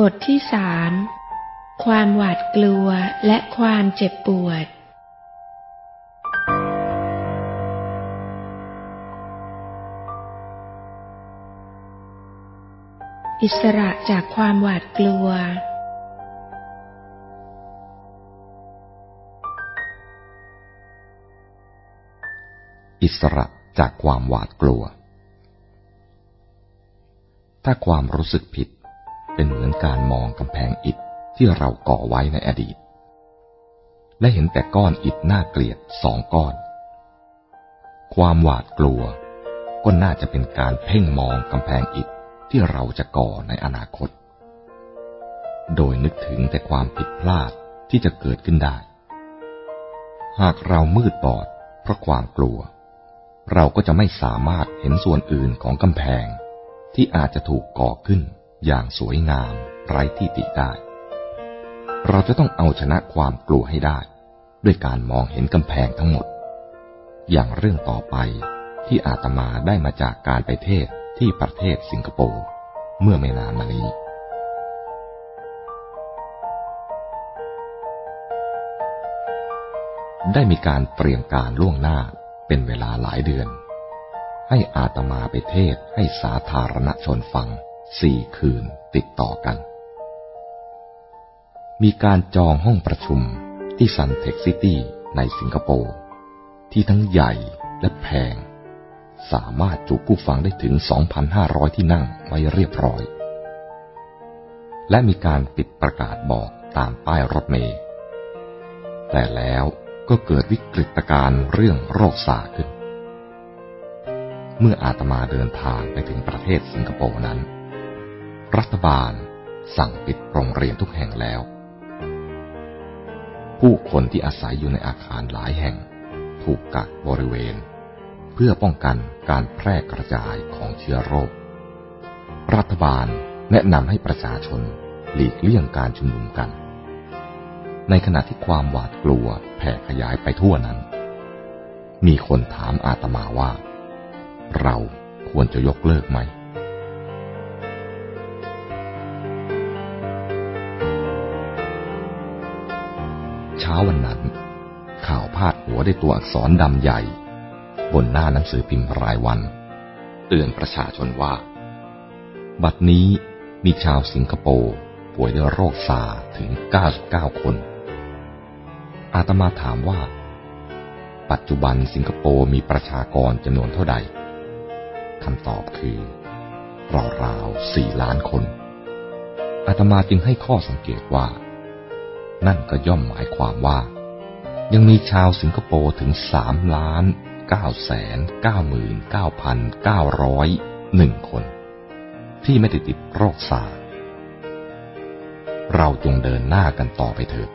บทที่สามความหวาดกลัวและความเจ็บปวด อิสระจากความหวาดกลัว อิสระจากความหวาดกลัว ถ้าความรู้สึกผิด เป็นเหมือนการมองกำแพงอิฐที่เราก่อไว้ในอดีต และเห็นแต่ก้อนอิฐน่าเกลียดสองก้อน ความหวาดกลัวก็น่าจะเป็นการเพ่งมองกำแพงอิฐที่เราจะก่อในอนาคต โดยนึกถึงแต่ความผิดพลาดที่จะเกิดขึ้นได้ หากเรามืดบอดเพราะความกลัว เราก็จะไม่สามารถเห็นส่วนอื่นของกำแพงที่อาจจะถูกก่อขึ้น อย่างสวยงามไร้ที่ติได้ เราจะต้องเอาชนะความกลัวให้ได้ ด้วยการมองเห็นกำแพงทั้งหมด อย่างเรื่องต่อไปที่อาตมาได้มาจากการไปเทศที่ประเทศสิงคโปร์เมื่อไม่นานมานี้ได้มีการเตรียมการล่วงหน้าเป็นเวลาหลายเดือน ให้อาตมาไปเทศให้สาธารณชนฟัง สี่คืนติดต่อกัน มีการจองห้องประชุมที่ซันเท็กซิตี้ในสิงคโปร์ ที่ทั้งใหญ่และแพง สามารถจุผู้ฟังได้ถึง 2,500 ที่นั่งไว้เรียบร้อย และมีการปิดประกาศบอกตามป้ายรถเมล์แต่แล้วก็เกิดวิกฤตการณ์เรื่องโรคซาขึ้น เมื่ออาตมาเดินทางไปถึงประเทศสิงคโปร์นั้น รัฐบาลสั่งปิดโรงเรียนทุกแห่งแล้ว ผู้คนที่อาศัยอยู่ในอาคารหลายแห่ง ถูกกักบริเวณ เพื่อป้องกันการแพร่กระจายของเชื้อโรค รัฐบาลแนะนำให้ประชาชนหลีกเลี่ยงการชุมนุมกัน ในขณะที่ความหวาดกลัวแผ่ขยายไปทั่วนั้น มีคนถามอาตมาว่า เราควรจะยกเลิกไหม ช้าวันนั้น ข่าวพาดหัวด้วยตัวอักษรดำใหญ่ บนหน้าหนังสือพิมพ์รายวัน เตือนประชาชนว่า บัดนี้มีชาวสิงคโปร์ป่วยด้วยโรคซาถึง 99 คน อาตมาถามว่า ปัจจุบันสิงคโปร์มีประชากรจำนวนเท่าใดคำตอบคือราวๆสี่ล้านคนอาตมาจึงให้ข้อสังเกตว่า นั่นก็ย่อมหมายความว่า ยังมีชาวสิงคโปร์ถึงสามล้านเก้าแสนเก้าหมื่นเก้าพันเก้าร้อยหนึ่งคน ที่ไม่ได้ติดโรคซาเราจงเดินหน้ากันต่อไปเถิด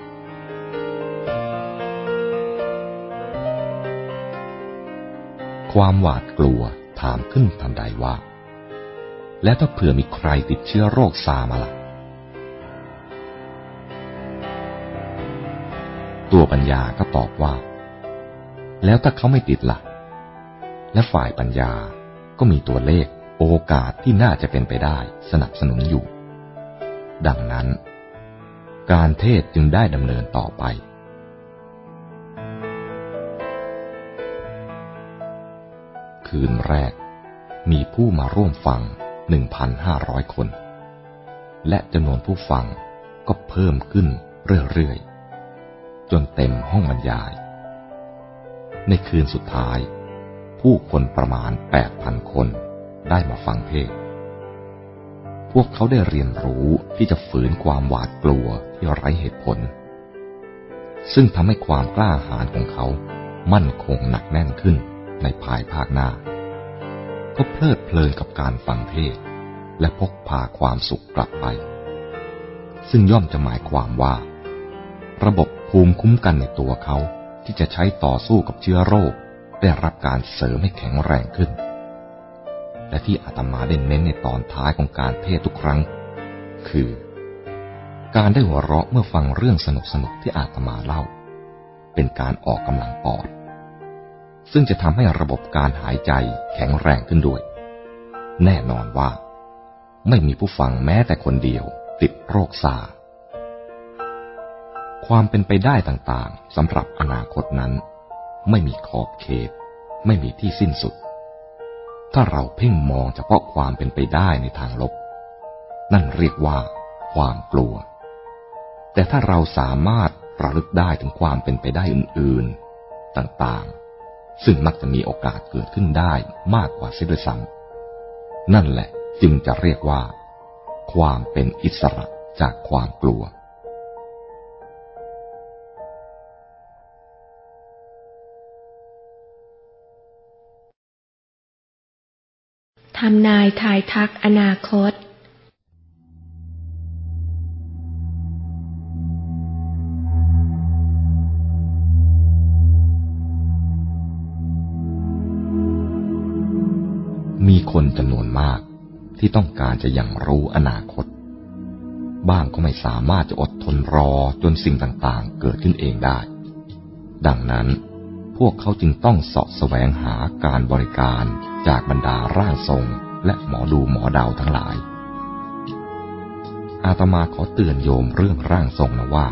ความหวาดกลัวถามขึ้นทันใดว่า แล้วถ้าเผื่อมีใครติดเชื้อโรคซามาละ่ะ ตัวปัญญาก็ตอบว่า แล้วถ้าเขาไม่ติดละ่ะ และฝ่ายปัญญาก็มีตัวเลขโอกาสที่น่าจะเป็นไปได้สนับสนุนอยู่ ดังนั้น การเทศจึงได้ดำเนินต่อไป คืนแรกมีผู้มาร่วมฟัง 1,500 คน และจำนวนผู้ฟังก็เพิ่มขึ้นเรื่อย จนเต็มห้องบรรยาย ในคืนสุดท้าย ผู้คนประมาณ8,000คนได้มาฟังเทศ พวกเขาได้เรียนรู้ที่จะฝืนความหวาดกลัวที่ไร้เหตุผล ซึ่งทำให้ความกล้าหาญของเขามั่นคงหนักแน่นขึ้นในภายภาคหน้า ก็เพลิดเพลินกับการฟังเทศ และพกพาความสุขกลับไป ซึ่งย่อมจะหมายความว่า ระบบ ภูมิคุ้มกันในตัวเขาที่จะใช้ต่อสู้กับเชื้อโรค ได้รับการเสริมให้แข็งแรงขึ้น และที่อาตมาได้เน้นในตอนท้ายของการเทศทุกครั้ง คือ การได้หัวเราะเมื่อฟังเรื่องสนุกสนุกที่อาตมาเล่า เป็นการออกกำลังปอด ซึ่งจะทำให้ระบบการหายใจแข็งแรงขึ้นด้วย แน่นอนว่า ไม่มีผู้ฟังแม้แต่คนเดียวติดโรคซา ความเป็นไปได้ต่างๆสำหรับอนาคตนั้น ไม่มีขอบเขต ไม่มีที่สิ้นสุด ถ้าเราเพ่งมองเฉพาะความเป็นไปได้ในทางลบ นั่นเรียกว่า ความกลัว แต่ถ้าเราสามารถระลึกได้ถึงความเป็นไปได้อื่นๆ ต่างๆ ซึ่งมักจะมีโอกาสเกิดขึ้นได้มากกว่าเสียด้วยซ้ำนั่นแหละจึงจะเรียกว่า ความเป็นอิสระจากความกลัว ทำนายทายทักอนาคตมีคนจำนวนมากที่ต้องการจะยังรู้อนาคต บ้างก็ไม่สามารถจะอดทนรอจนสิ่งต่างๆ เกิดขึ้นเองได้ ดังนั้น พวกเขาจึงต้องเสาะแสวงหาการบริการจากบรรดาร่างทรงและหมอดูหมอดาวทั้งหลาย อาตมาขอเตือนโยมเรื่องร่างทรงนะว่า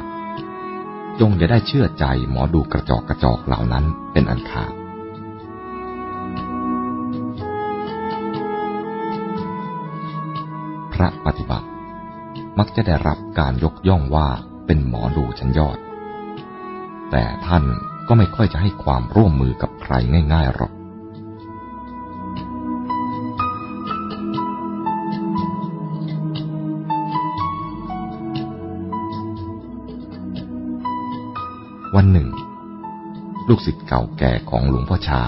จงอย่าได้เชื่อใจหมอดูกระจอกกระจอกเหล่านั้นเป็นอันขาดพระปฏิบัติ มักจะได้รับการยกย่องว่าเป็นหมอดูชั้นยอด แต่ท่าน ก็ไม่ค่อยจะให้ความร่วมมือกับใครง่ายๆหรอก วันหนึ่ง ลูกศิษย์เก่าแก่ของหลวงพ่อชา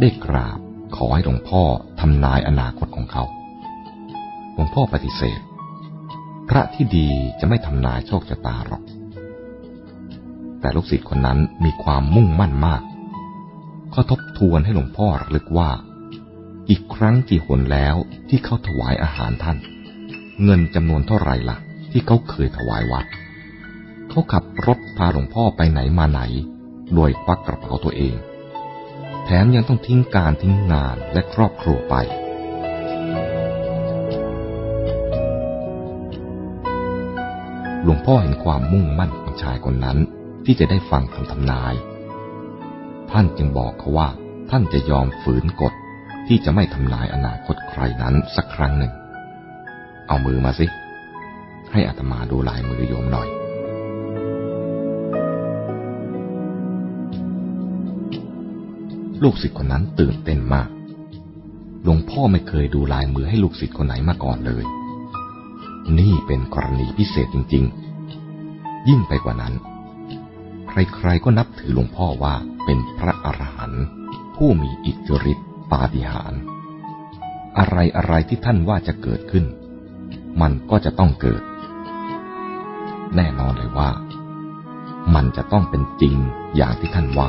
ได้กราบขอให้หลวงพ่อทำนายอนาคตของเขา หลวงพ่อปฏิเสธ พระที่ดีจะไม่ทำนายโชคชะตาหรอก แต่ลูกศิษย์คนนั้นมีความมุ่งมั่นมากเขาทบทวนให้หลวงพ่อระลึกว่า อีกครั้งกี่หนแล้วที่เขาถวายอาหารท่าน เงินจำนวนเท่าไรละ่ะ ที่เขาเคยถวายวัด เขาขับรถพาหลวงพ่อไปไหนมาไหน โดยควักกระเป๋าตัวเอง แถมยังต้องทิ้งการทิ้งงานและครอบครัวไปหลวงพ่อเห็นความมุ่งมั่นของชายคนนั้น ที่จะได้ฟังคำทำนาย ท่านจึงบอกเขาว่า ท่านจะยอมฝืนกฎที่จะไม่ทำนายอนาคตใครนั้นสักครั้งหนึ่ง เอามือมาสิ ให้อัตมาดูลายมือโยมหน่อย ลูกศิษย์คนนั้นตื่นเต้นมาก หลวงพ่อไม่เคยดูลายมือให้ลูกศิษย์คนไหนมาก่อนเลย นี่เป็นกรณีพิเศษจริง ๆ ยิ่งไปกว่านั้น ใครๆก็นับถือหลวงพ่อว่าเป็นพระอรหันต์ผู้มีอิทธิฤทธิปาฏิหาริย์อะไรอะไรที่ท่านว่าจะเกิดขึ้น มันก็จะต้องเกิด แน่นอนเลยว่า มันจะต้องเป็นจริงอย่างที่ท่านว่า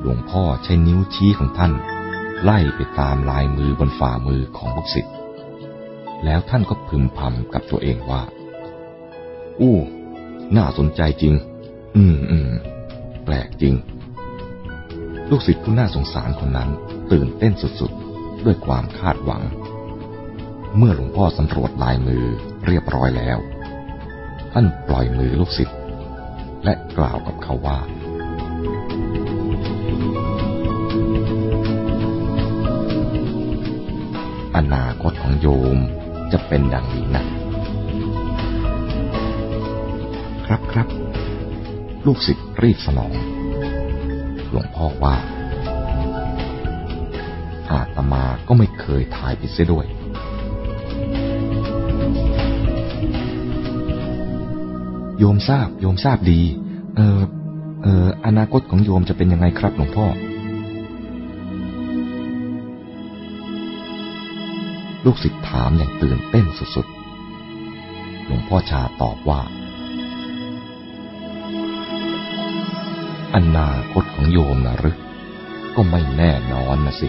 หลวงพ่อใช้นิ้วชี้ของท่าน ไล่ไปตามลายมือบนฝ่ามือของลูกศิษย์ แล้วท่านก็พึมพำกับตัวเองว่า อู้ น่าสนใจจริง อืมอืมแปลกจริง ลูกศิษย์ผู้น่าสงสารคนนั้นตื่นเต้นสุดๆ ด้วยความคาดหวัง เมื่อหลวงพ่อสำรวจลายมือเรียบร้อยแล้ว ท่านปล่อยมือลูกศิษย์และกล่าวกับเขาว่าอนาคตของโยม จะเป็นดังนี้นะครับครับ ลูกศิษย์รีบสนอง หลวงพ่อว่า อาตมาก็ไม่เคยถ่ายผิดเสียด้วย โยมทราบ โยมทราบดี เออเอออนาคตของโยมจะเป็นยังไงครับหลวงพ่อ ลูกศิษย์ถามอย่างตื่นเต้นสุดๆ หลวงพ่อชาตอบว่าอนาคตของโยมนะหรือก็ไม่แน่นอนนะสิ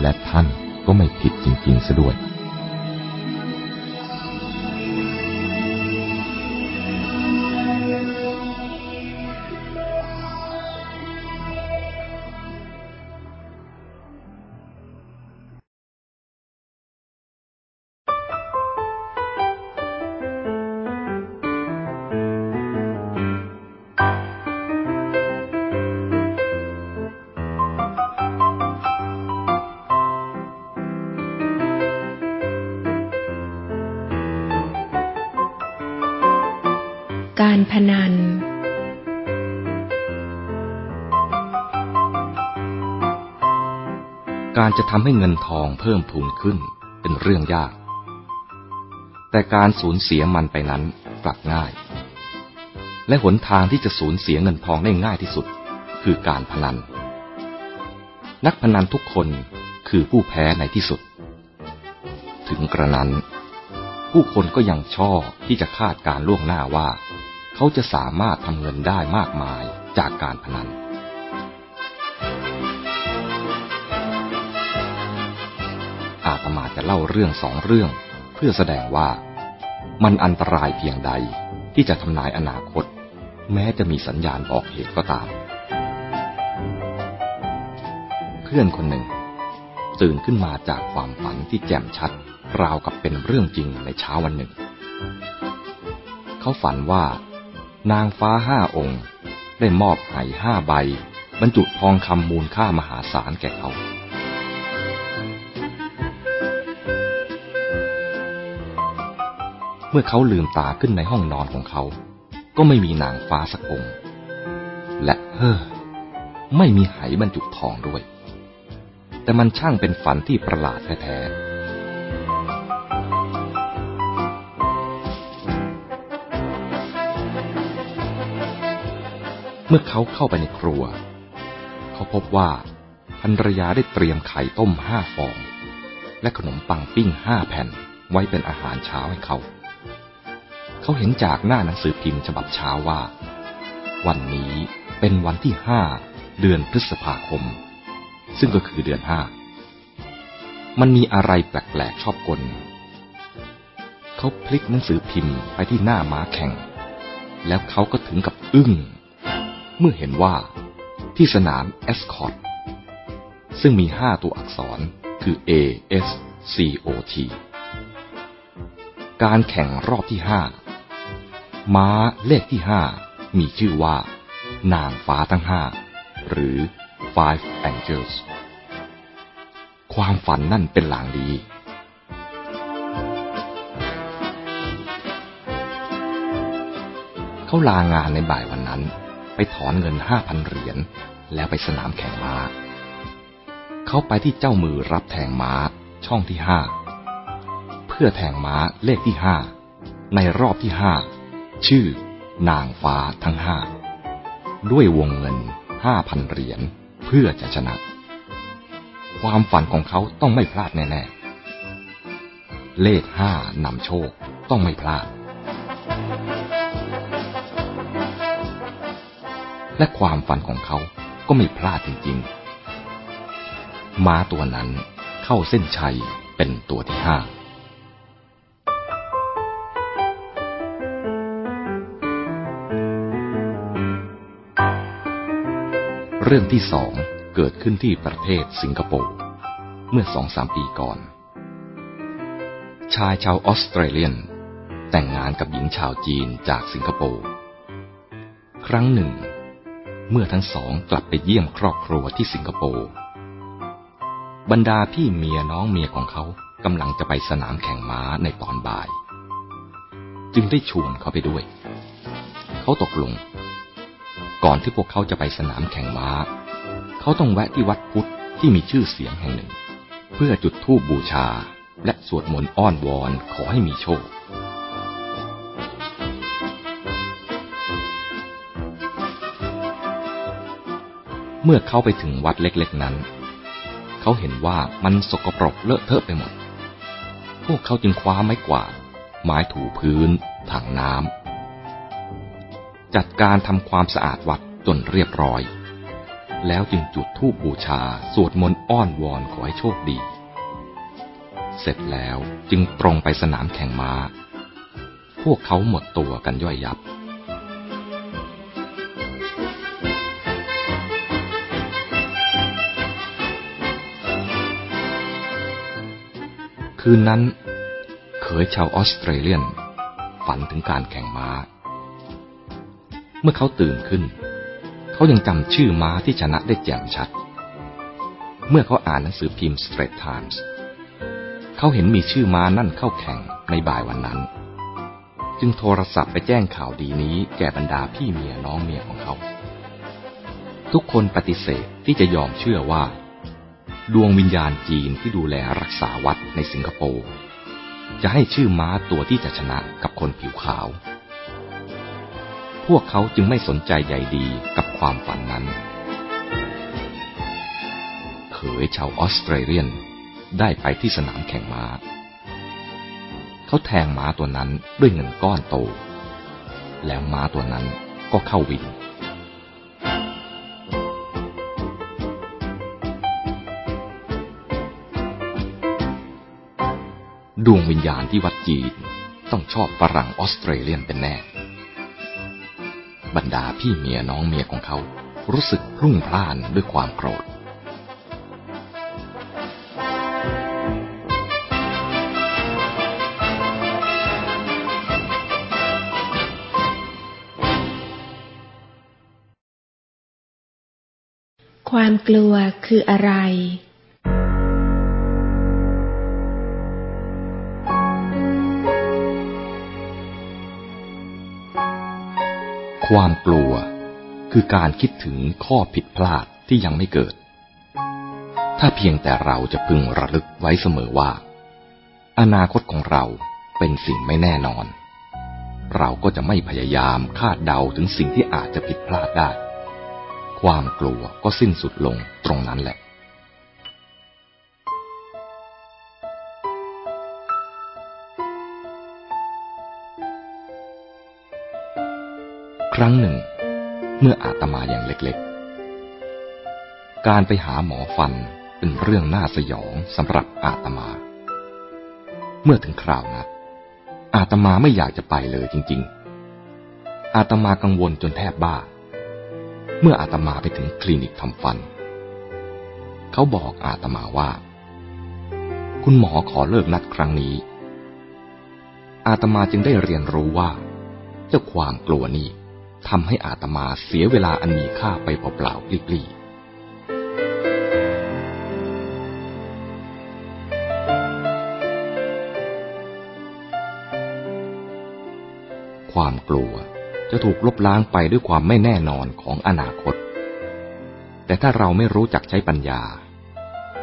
และท่านก็ไม่ผิดจริงๆซะด้วย ทำให้เงินทองเพิ่มพูนขึ้นเป็นเรื่องยาก แต่การสูญเสียมันไปนั้นกลับง่าย และหนทางที่จะสูญเสียเงินทองได้ง่ายที่สุด คือการพนัน นักพนันทุกคนคือผู้แพ้ในที่สุด ถึงกระนั้น ผู้คนก็ยังชอบที่จะคาดการล่วงหน้าว่า เขาจะสามารถทำเงินได้มากมายจากการพนัน อาตมาจะเล่าเรื่องสองเรื่อง เพื่อแสดงว่า มันอันตรายเพียงใดที่จะทำนายอนาคต แม้จะมีสัญญาณบอกเหตุก็ตาม เพื่อนคนหนึ่ง ตื่นขึ้นมาจากความฝันที่แจ่มชัด ราวกับเป็นเรื่องจริงในเช้าวันหนึ่ง เขาฝันว่า นางฟ้าห้าองค์ ได้มอบไหห้าใบ บรรจุทองคำมูลค่ามหาศาลแก่เขา เมื่อเขาลืมตาขึ้นในห้องนอนของเขา ก็ไม่มีนางฟ้าสักองค์ และเฮ้อไม่มีไหบรรจุทองด้วย แต่มันช่างเป็นฝันที่ประหลาดแท้ๆเมื่อเขาเข้าไปในครัว เขาพบว่าภรรยาได้เตรียมไข่ต้มห้าฟอง และขนมปังปิ้งห้าแผ่นไว้เป็นอาหารเช้าให้เขา เขาเห็นจากหน้าหนังสือพิมพ์ฉบับเช้าว่า วันนี้เป็นวันที่ห้าเดือนพฤษภาคม ซึ่งก็คือเดือนห้ามันมีอะไรแปลกๆชอบกล เขาพลิกหนังสือพิมพ์ไปที่หน้าม้าแข่ง แล้วเขาก็ถึงกับอึ้ง เมื่อเห็นว่าที่สนามเอสคอตซึ่งมีห้าตัวอักษรคือ A S C O T การแข่งรอบที่ห้า ม้าเลขที่ห้ามีชื่อว่า นางฟ้าทั้งห้าหรือ Five Angels ความฝันนั่นเป็นหลางดีเขาลางานในบ่ายวันนั้น ไปถอนเงินห้าพันเหรียญแล้วไปสนามแข่งม้า เขาไปที่เจ้ามือรับแทงม้าช่องที่ห้าเพื่อแทงม้าเลขที่ห้าในรอบที่ห้า ชื่อนางฟ้าทั้งห้า ด้วยวงเงินห้าพันเหรียญเพื่อจะชนะ ความฝันของเขาต้องไม่พลาดแน่ๆ เลขห้านำโชคต้องไม่พลาด และความฝันของเขาก็ไม่พลาดจริงๆ ม้าตัวนั้นเข้าเส้นชัยเป็นตัวที่ห้า เรื่องที่สองเกิดขึ้นที่ประเทศสิงคโปร์เมื่อสองสามปีก่อน ชายชาวออสเตรเลียน แต่งงานกับหญิงชาวจีนจากสิงคโปร์ ครั้งหนึ่ง เมื่อทั้งสองกลับไปเยี่ยมครอบครัวที่สิงคโปร์ บรรดาพี่เมียน้องเมียของเขากำลังจะไปสนามแข่งม้าในตอนบ่าย จึงได้ชวนเขาไปด้วย เขาตกลง ก่อนที่พวกเขาจะไปสนามแข่งม้า เขาต้องแวะที่วัดพุทธที่มีชื่อเสียงแห่งหนึ่ง เพื่อจุดธูปบูชา และสวดมนต์อ้อนวอนขอให้มีโชค เมื่อเขาไปถึงวัดเล็กๆนั้น เขาเห็นว่ามันสกปรกเลอะเทอะไปหมด พวกเขาจึงคว้าไม้กวาดไม้ถูพื้น ถังน้ำ จัดการทำความสะอาดวัดจนเรียบร้อย แล้วจึงจุดธูปบูชาสวดมนต์อ้อนวอนขอให้โชคดี เสร็จแล้วจึงตรงไปสนามแข่งม้า พวกเขาหมดตัวกันย่อยยับคืนนั้น เขยชาวออสเตรเลียน ฝันถึงการแข่งม้า เมื่อเขาตื่นขึ้น เขายังจำชื่อม้าที่ชนะได้แจ่มชัด เมื่อเขาอ่านหนังสือพิมพ์ Straits Times เขาเห็นมีชื่อม้านั่นเข้าแข่งในบ่ายวันนั้น จึงโทรศัพท์ไปแจ้งข่าวดีนี้แก่บรรดาพี่เมียน้องเมียของเขา ทุกคนปฏิเสธที่จะยอมเชื่อว่า ดวงวิญญาณจีนที่ดูแลรักษาวัดในสิงคโปร์จะให้ชื่อม้าตัวที่จะชนะกับคนผิวขาว พวกเขาจึงไม่สนใจใยดีกับความฝันนั้น เขยชาวออสเตรเลียนได้ไปที่สนามแข่งม้า เขาแทงม้าตัวนั้นด้วยเงินก้อนโต แล้วม้าตัวนั้นก็เข้าวินดวงวิญญาณที่วัดจีนต้องชอบฝรั่งออสเตรเลียนเป็นแน่ บรรดาพี่เมียน้องเมียของเขา รู้สึกรุ่งพล่านด้วยความโกรธ ความกลัวคืออะไร ความกลัว คือการคิดถึงข้อผิดพลาดที่ยังไม่เกิด ถ้าเพียงแต่เราจะพึงระลึกไว้เสมอว่า อนาคตของเราเป็นสิ่งไม่แน่นอน เราก็จะไม่พยายามคาดเดาถึงสิ่งที่อาจจะผิดพลาดได้ ความกลัวก็สิ้นสุดลงตรงนั้นแหละ ครั้งหนึ่ง เมื่ออาตมาอย่างเล็กๆ การไปหาหมอฟันเป็นเรื่องน่าสยองสำหรับอาตมา เมื่อถึงคราวนัดอาตมาไม่อยากจะไปเลยจริง ๆ อาตมากังวลจนแทบบ้า เมื่ออาตมาไปถึงคลินิกทำฟัน เขาบอกอาตมาว่า คุณหมอขอเลิกนัดครั้งนี้ อาตมาจึงได้เรียนรู้ว่า เจ้าความกลัวนี้ ทำให้อาตมาเสียเวลาอันมีค่าไปเปล่าๆปลีๆความกลัวจะถูกลบล้างไปด้วยความไม่แน่นอนของอนาคต แต่ถ้าเราไม่รู้จักใช้ปัญญา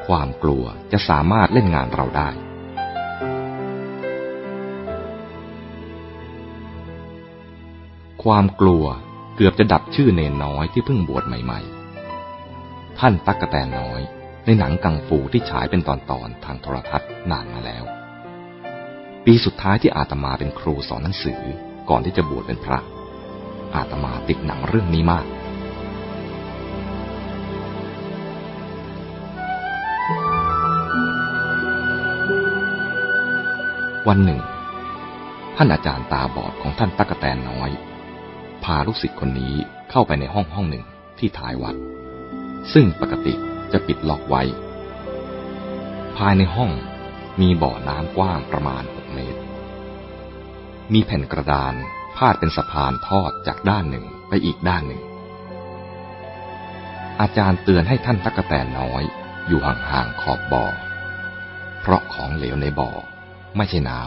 ความกลัวจะสามารถเล่นงานเราได้ ความกลัวเกือบจะดับชื่อเนนน้อยที่เพิ่งบวชใหม่ๆ ท่านตักกะแตนน้อย ในหนังกังฟูที่ฉายเป็นตอนๆทางโทรทัศน์นานมาแล้ว ปีสุดท้ายที่อาตมาเป็นครูสอนหนังสือก่อนที่จะบวชเป็นพระ อาตมาติดหนังเรื่องนี้มากวันหนึ่ง ท่านอาจารย์ตาบอดของท่านตั๊กแตนน้อย พาลูกศิษย์คนนี้เข้าไปในห้องห้องหนึ่งที่ท้ายวัด ซึ่งปกติจะปิดล็อกไว้ ภายในห้องมีบ่อน้ำกว้างประมาณหกเมตร มีแผ่นกระดานพาดเป็นสะพานทอดจากด้านหนึ่งไปอีกด้านหนึ่ง อาจารย์เตือนให้ท่านตักแตนน้อยอยู่ห่างๆขอบบ่อ เพราะของเหลวในบ่อไม่ใช่น้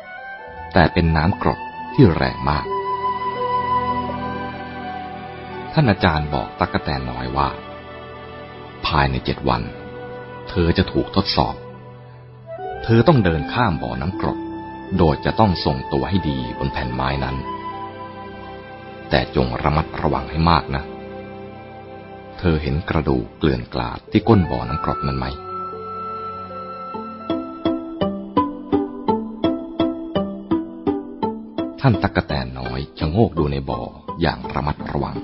ำแต่เป็นน้ำกรดที่แรงมาก ท่านอาจารย์บอกตักแตนน้อยว่า ภายในเจ็ดวัน เธอจะถูกทดสอบ เธอต้องเดินข้ามบ่อน้ำกรด โดยจะต้องส่งตัวให้ดีบนแผ่นไม้นั้น แต่จงระมัดระวังให้มากนะ เธอเห็นกระดูกเกลื่อนกลาดที่ก้นบ่อน้ำกรดนั้นไหมท่านตักกะแตนน้อยชะโงกดูในบ่ออย่างระมัดระวัง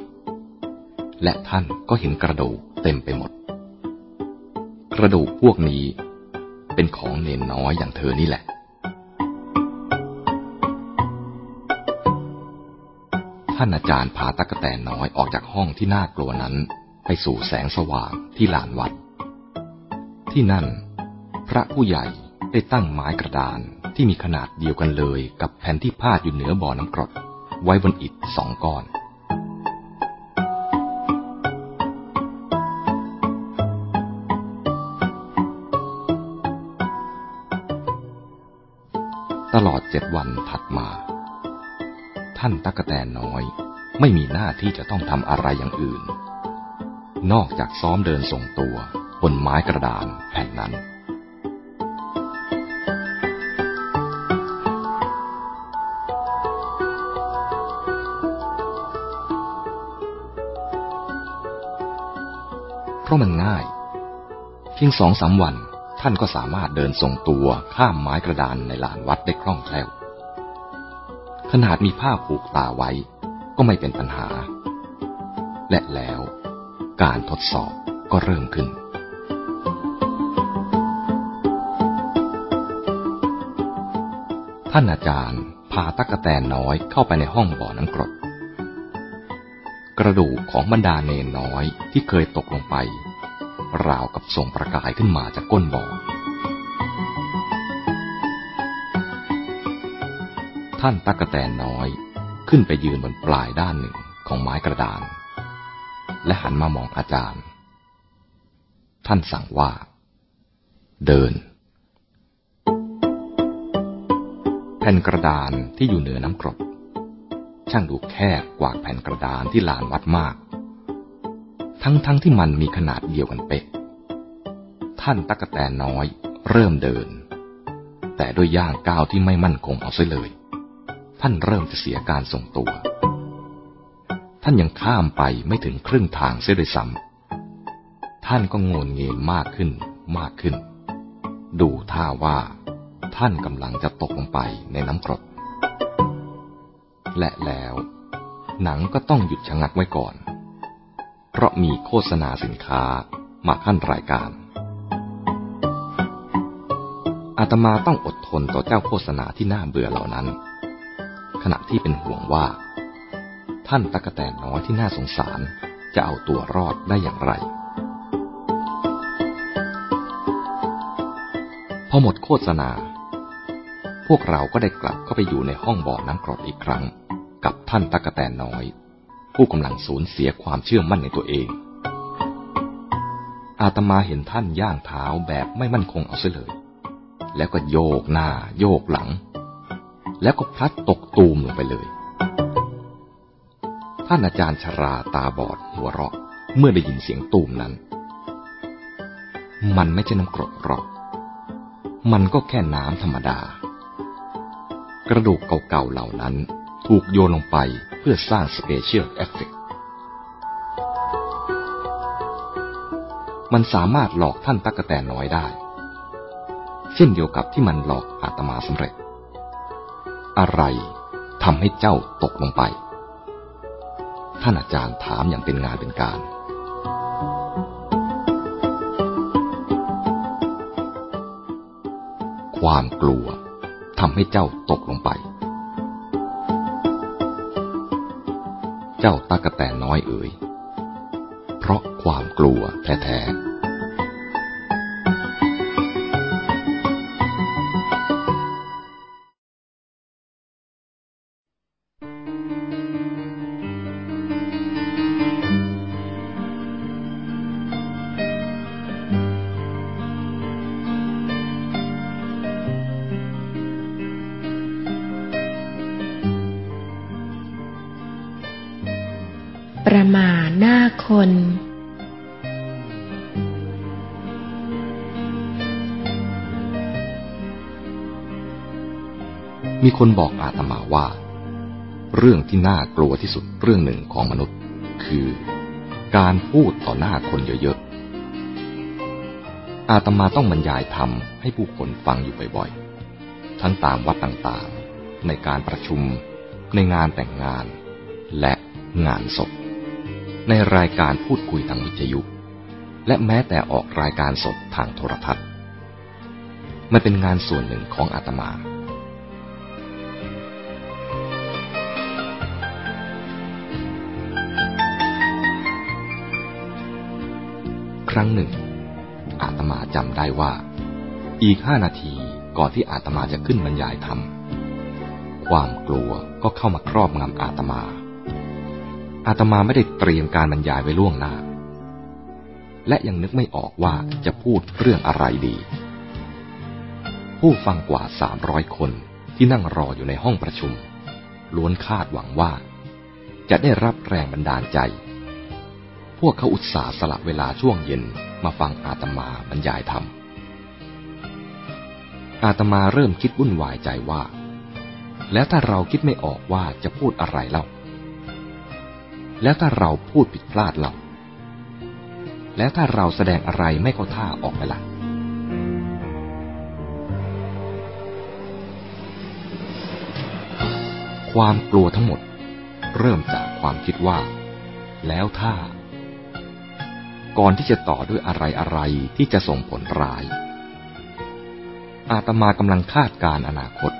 และท่านก็เห็นกระดูกเต็มไปหมด กระดูกพวกนี้เป็นของเนนน้อยอย่างเธอนี่แหละ ท่านอาจารย์พาตักกะแตนน้อยออกจากห้องที่น่ากลัวนั้น ไปสู่แสงสว่างที่ลานวัด ที่นั่น พระผู้ใหญ่ได้ตั้งไม้กระดานที่มีขนาดเดียวกันเลยกับแผ่นที่พาดอยู่เหนือบ่อน้ำกรดไว้บนอิฐสองก้อน ลอดเจ็ดวันถัดมา ท่านตักแตนน้อย ไม่มีหน้าที่จะต้องทำอะไรอย่างอื่น นอกจากซ้อมเดินทรงตัวบนไม้กระดานแผ่นนั้น เพราะมันง่าย เพียงสองสามวันานก็สามารถเดินทรงตัวข้ามไม้กระดานในลานวัดได้คล่องแคล่ว ขนาดมีผ้าผูกตาไว้ ก็ไม่เป็นปัญหา และแล้วการทดสอบก็เริ่มขึ้น ท่านอาจารย์พาตักแตนน้อยเข้าไปในห้องบ่อน้ำกรด กระดูกของบรรดาเนนน้อยที่เคยตกลงไป ราวกับส่งประกายขึ้นมาจากก้นบ่อ ท่านตักแตนน้อยขึ้นไปยืนบนปลายด้านหนึ่งของไม้กระดาน และหันมามองอาจารย์ ท่านสั่งว่า เดิน แผ่นกระดานที่อยู่เหนือน้ำกรดช่างดูแคบกว่าแผ่นกระดานที่ลานวัดมาก ทั้งๆทที่มันมีขนาดเดียวกันเป๊ะ ท่านตะกะแตนน้อย เริ่มเดิน แต่ด้วยย่างก้าวที่ไม่มั่นคงเอาซะเลย ท่านเริ่มจะเสียการทรงตัว ท่านยังข้ามไปไม่ถึงครึ่งทางเสียด้วยซ้ำท่านก็งนเงยมากขึ้นมากขึ้น ดูท่าว่า ท่านกำลังจะตกลงไปในน้ำกรดและแล้ว หนังก็ต้องหยุดชะงักไว้ก่อน เพราะมีโฆษณาสินค้ามาขั้นรายการ อาตมาต้องอดทนต่อเจ้าโฆษณาที่น่าเบื่อเหล่านั้น ขณะที่เป็นห่วงว่า ท่านตะกะแตนน้อยที่น่าสงสารจะเอาตัวรอดได้อย่างไร พอหมดโฆษณา พวกเราก็ได้กลับเข้าไปอยู่ในห้องบ่อน้ำกรดอีกครั้ง กับท่านตะกะแตนน้อย ผู้กำลังสูญเสียความเชื่อมั่นในตัวเอง อาตมาเห็นท่านย่างเท้าแบบไม่มั่นคงเอาเสียเลย แล้วก็โยกหน้า โยกหลัง แล้วก็พลัดตกตูมลงไปเลย ท่านอาจารย์ชราตาบอดหัวเราะ เมื่อได้ยินเสียงตูมนั้น มันไม่ใช่น้ำกรดหรอก มันก็แค่น้ำธรรมดา กระดูกเก่าๆเหล่านั้นถูกโยนลงไป เพื่อสร้าง special effect มันสามารถหลอกท่านตั๊กแตนน้อยได้ เช่นเดียวกับที่มันหลอกอาตมาสำเร็จ อะไรทำให้เจ้าตกลงไป ท่านอาจารย์ถามอย่างเป็นงานเป็นการ ความกลัวทำให้เจ้าตกลงไป เจ้าตากแตนน้อยเอ๋ย เพราะความกลัวแท้ๆ คนบอกอาตมาว่า เรื่องที่น่ากลัวที่สุดเรื่องหนึ่งของมนุษย์ คือการพูดต่อหน้าคนเยอะๆอาตมาต้องบรรยายธรรมให้ผู้คนฟังอยู่บ่อยๆ ทั้งตามวัดต่างๆ ในการประชุม ในงานแต่งงาน และงานศพ ในรายการพูดคุยทางวิทยุ และแม้แต่ออกรายการสดทางโทรทัศน์ มันเป็นงานส่วนหนึ่งของอาตมา รั้งหนึ่ง อาตมาจำได้ว่า อีกห้านาทีก่อนที่อาตมาจะขึ้นบรรยายธรรม ความกลัวก็เข้ามาครอบงำอาตมา อาตมาไม่ได้เตรียมการบรรยายไว้ล่วงหน้า และยังนึกไม่ออกว่าจะพูดเรื่องอะไรดี ผู้ฟังกว่าสามร้อยคนที่นั่งรออยู่ในห้องประชุม ล้วนคาดหวังว่า จะได้รับแรงบันดาลใจ พวกเขาอุตส่าห์สละเวลาช่วงเย็นมาฟังอาตมาบรรยายธรรม อาตมาเริ่มคิดวุ่นวายใจว่า แล้วถ้าเราคิดไม่ออกว่าจะพูดอะไรเล่า แล้วถ้าเราพูดผิดพลาดเล่า แล้วถ้าเราแสดงอะไรไม่เข้าท่าออกไปละ่ะความกลัวทั้งหมด เริ่มจากความคิดว่า แล้วถ้า ก่อนที่จะต่อด้วยอะไรอะไรที่จะส่งผลร้าย อาตมากำลังคาดการอนาคต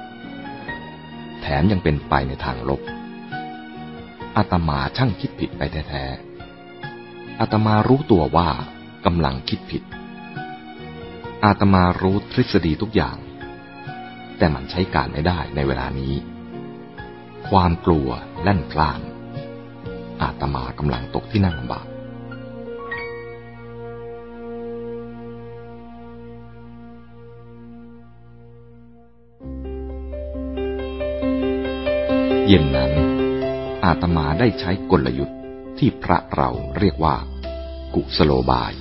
แถมยังเป็นไปในทางลบ อาตมาช่างคิดผิดไปแท้ๆอาตมารู้ตัวว่ากำลังคิดผิด อาตมารู้ทฤษฎีทุกอย่าง แต่มันใช้การไม่ได้ในเวลานี้ ความกลัวแล่นพล่าน อาตมากำลังตกที่นั่งลำบาก เย็นนั้น อาตมาได้ใช้กลยุทธ์ที่พระเราเรียกว่า กุสโลบาย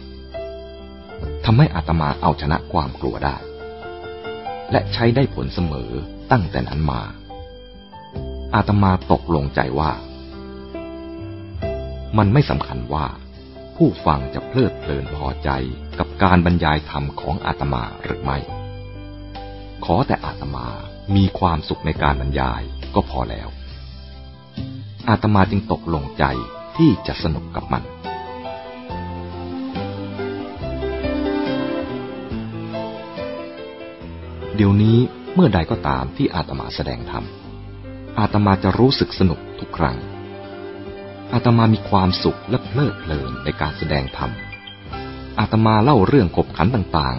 ทำให้อาตมาเอาชนะความกลัวได้ และใช้ได้ผลเสมอตั้งแต่นั้นมา อาตมาตกลงใจว่า มันไม่สำคัญว่า ผู้ฟังจะเพลิดเพลินพอใจกับการบรรยายธรรมของอาตมาหรือไม่ ขอแต่อาตมามีความสุขในการบรรยายก็พอแล้ว อาตมาจึงตกลงใจที่จะสนุกกับมัน เดี๋ยวนี้เมื่อใดก็ตามที่อาตมาแสดงธรรม อาตมาจะรู้สึกสนุกทุกครั้ง อาตมามีความสุขและเพลิดเพลินในการแสดงธรรม อาตมาเล่าเรื่องขบขันต่าง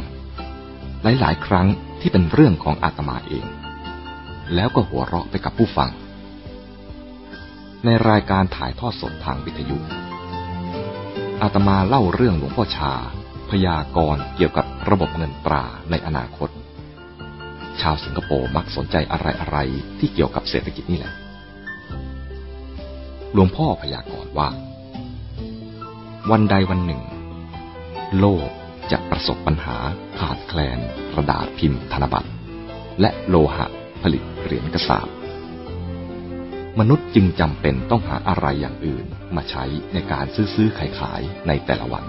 ๆ หลายๆ ครั้งที่เป็นเรื่องของอาตมาเอง แล้วก็หัวเราะไปกับผู้ฟัง ในรายการถ่ายทอดสดทางวิทยุ อาตมาเล่าเรื่องหลวงพ่อชา พยากรณ์เกี่ยวกับระบบเงินตราในอนาคต ชาวสิงคโปร์มักสนใจอะไรๆที่เกี่ยวกับเศรษฐกิจนี่แหละ หลวงพ่อพยากรณ์ว่า วันใดวันหนึ่ง โลกจะประสบปัญหาขาดแคลนกระดาษพิมพ์ธนบัตร และโลหะผลิตเหรียญกระสาบ มนุษย์จึงจำเป็นต้องหาอะไรอย่างอื่นมาใช้ในการซื้อซื้อขายขายในแต่ละวัน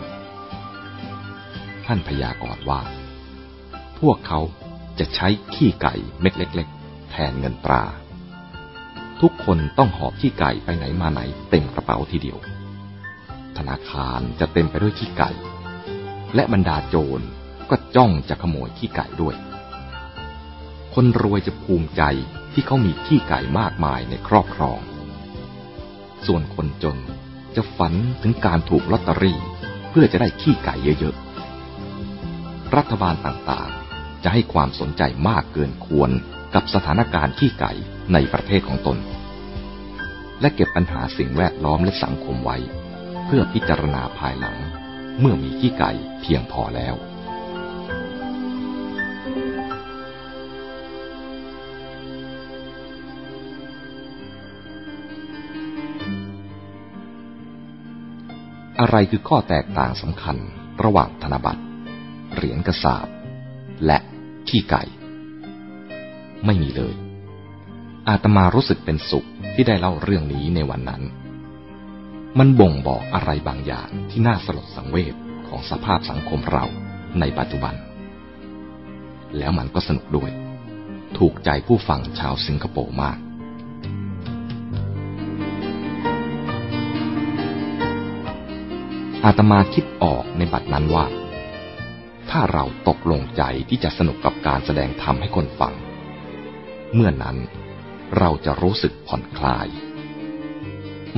ท่านพยากรณ์ว่า พวกเขาจะใช้ขี้ไก่เม็ดเล็ก ๆ แทนเงินตรา ทุกคนต้องหอบขี้ไก่ไปไหนมาไหนเต็มกระเป๋าทีเดียว ธนาคารจะเต็มไปด้วยขี้ไก่ และบรรดาโจรก็จ้องจะขโมยขี้ไก่ด้วย คนรวยจะภูมิใจ ที่เขามีขี้ไก่มากมายในครอบครอง ส่วนคนจนจะฝันถึงการถูกลอตเตอรี่ เพื่อจะได้ขี้ไก่เยอะๆ รัฐบาลต่างๆ จะให้ความสนใจมากเกินควรกับสถานการณ์ขี้ไก่ในประเทศของตน และเก็บปัญหาสิ่งแวดล้อมและสังคมไว้ เพื่อพิจารณาภายหลัง เมื่อมีขี้ไก่เพียงพอแล้ว อะไรคือข้อแตกต่างสำคัญระหว่างธนบัตร เหรียญกระสาบ และขี้ไก่ ไม่มีเลย อาตมารู้สึกเป็นสุขที่ได้เล่าเรื่องนี้ในวันนั้น มันบ่งบอกอะไรบางอย่างที่น่าสลดสังเวชของสภาพสังคมเราในปัจจุบัน แล้วมันก็สนุกด้วย ถูกใจผู้ฟังชาวสิงคโปร์มาก อาตมาคิดออกในบัดนั้นว่า ถ้าเราตกลงใจที่จะสนุกกับการแสดงธรรมให้คนฟัง เมื่อนนั้นเราจะรู้สึกผ่อนคลาย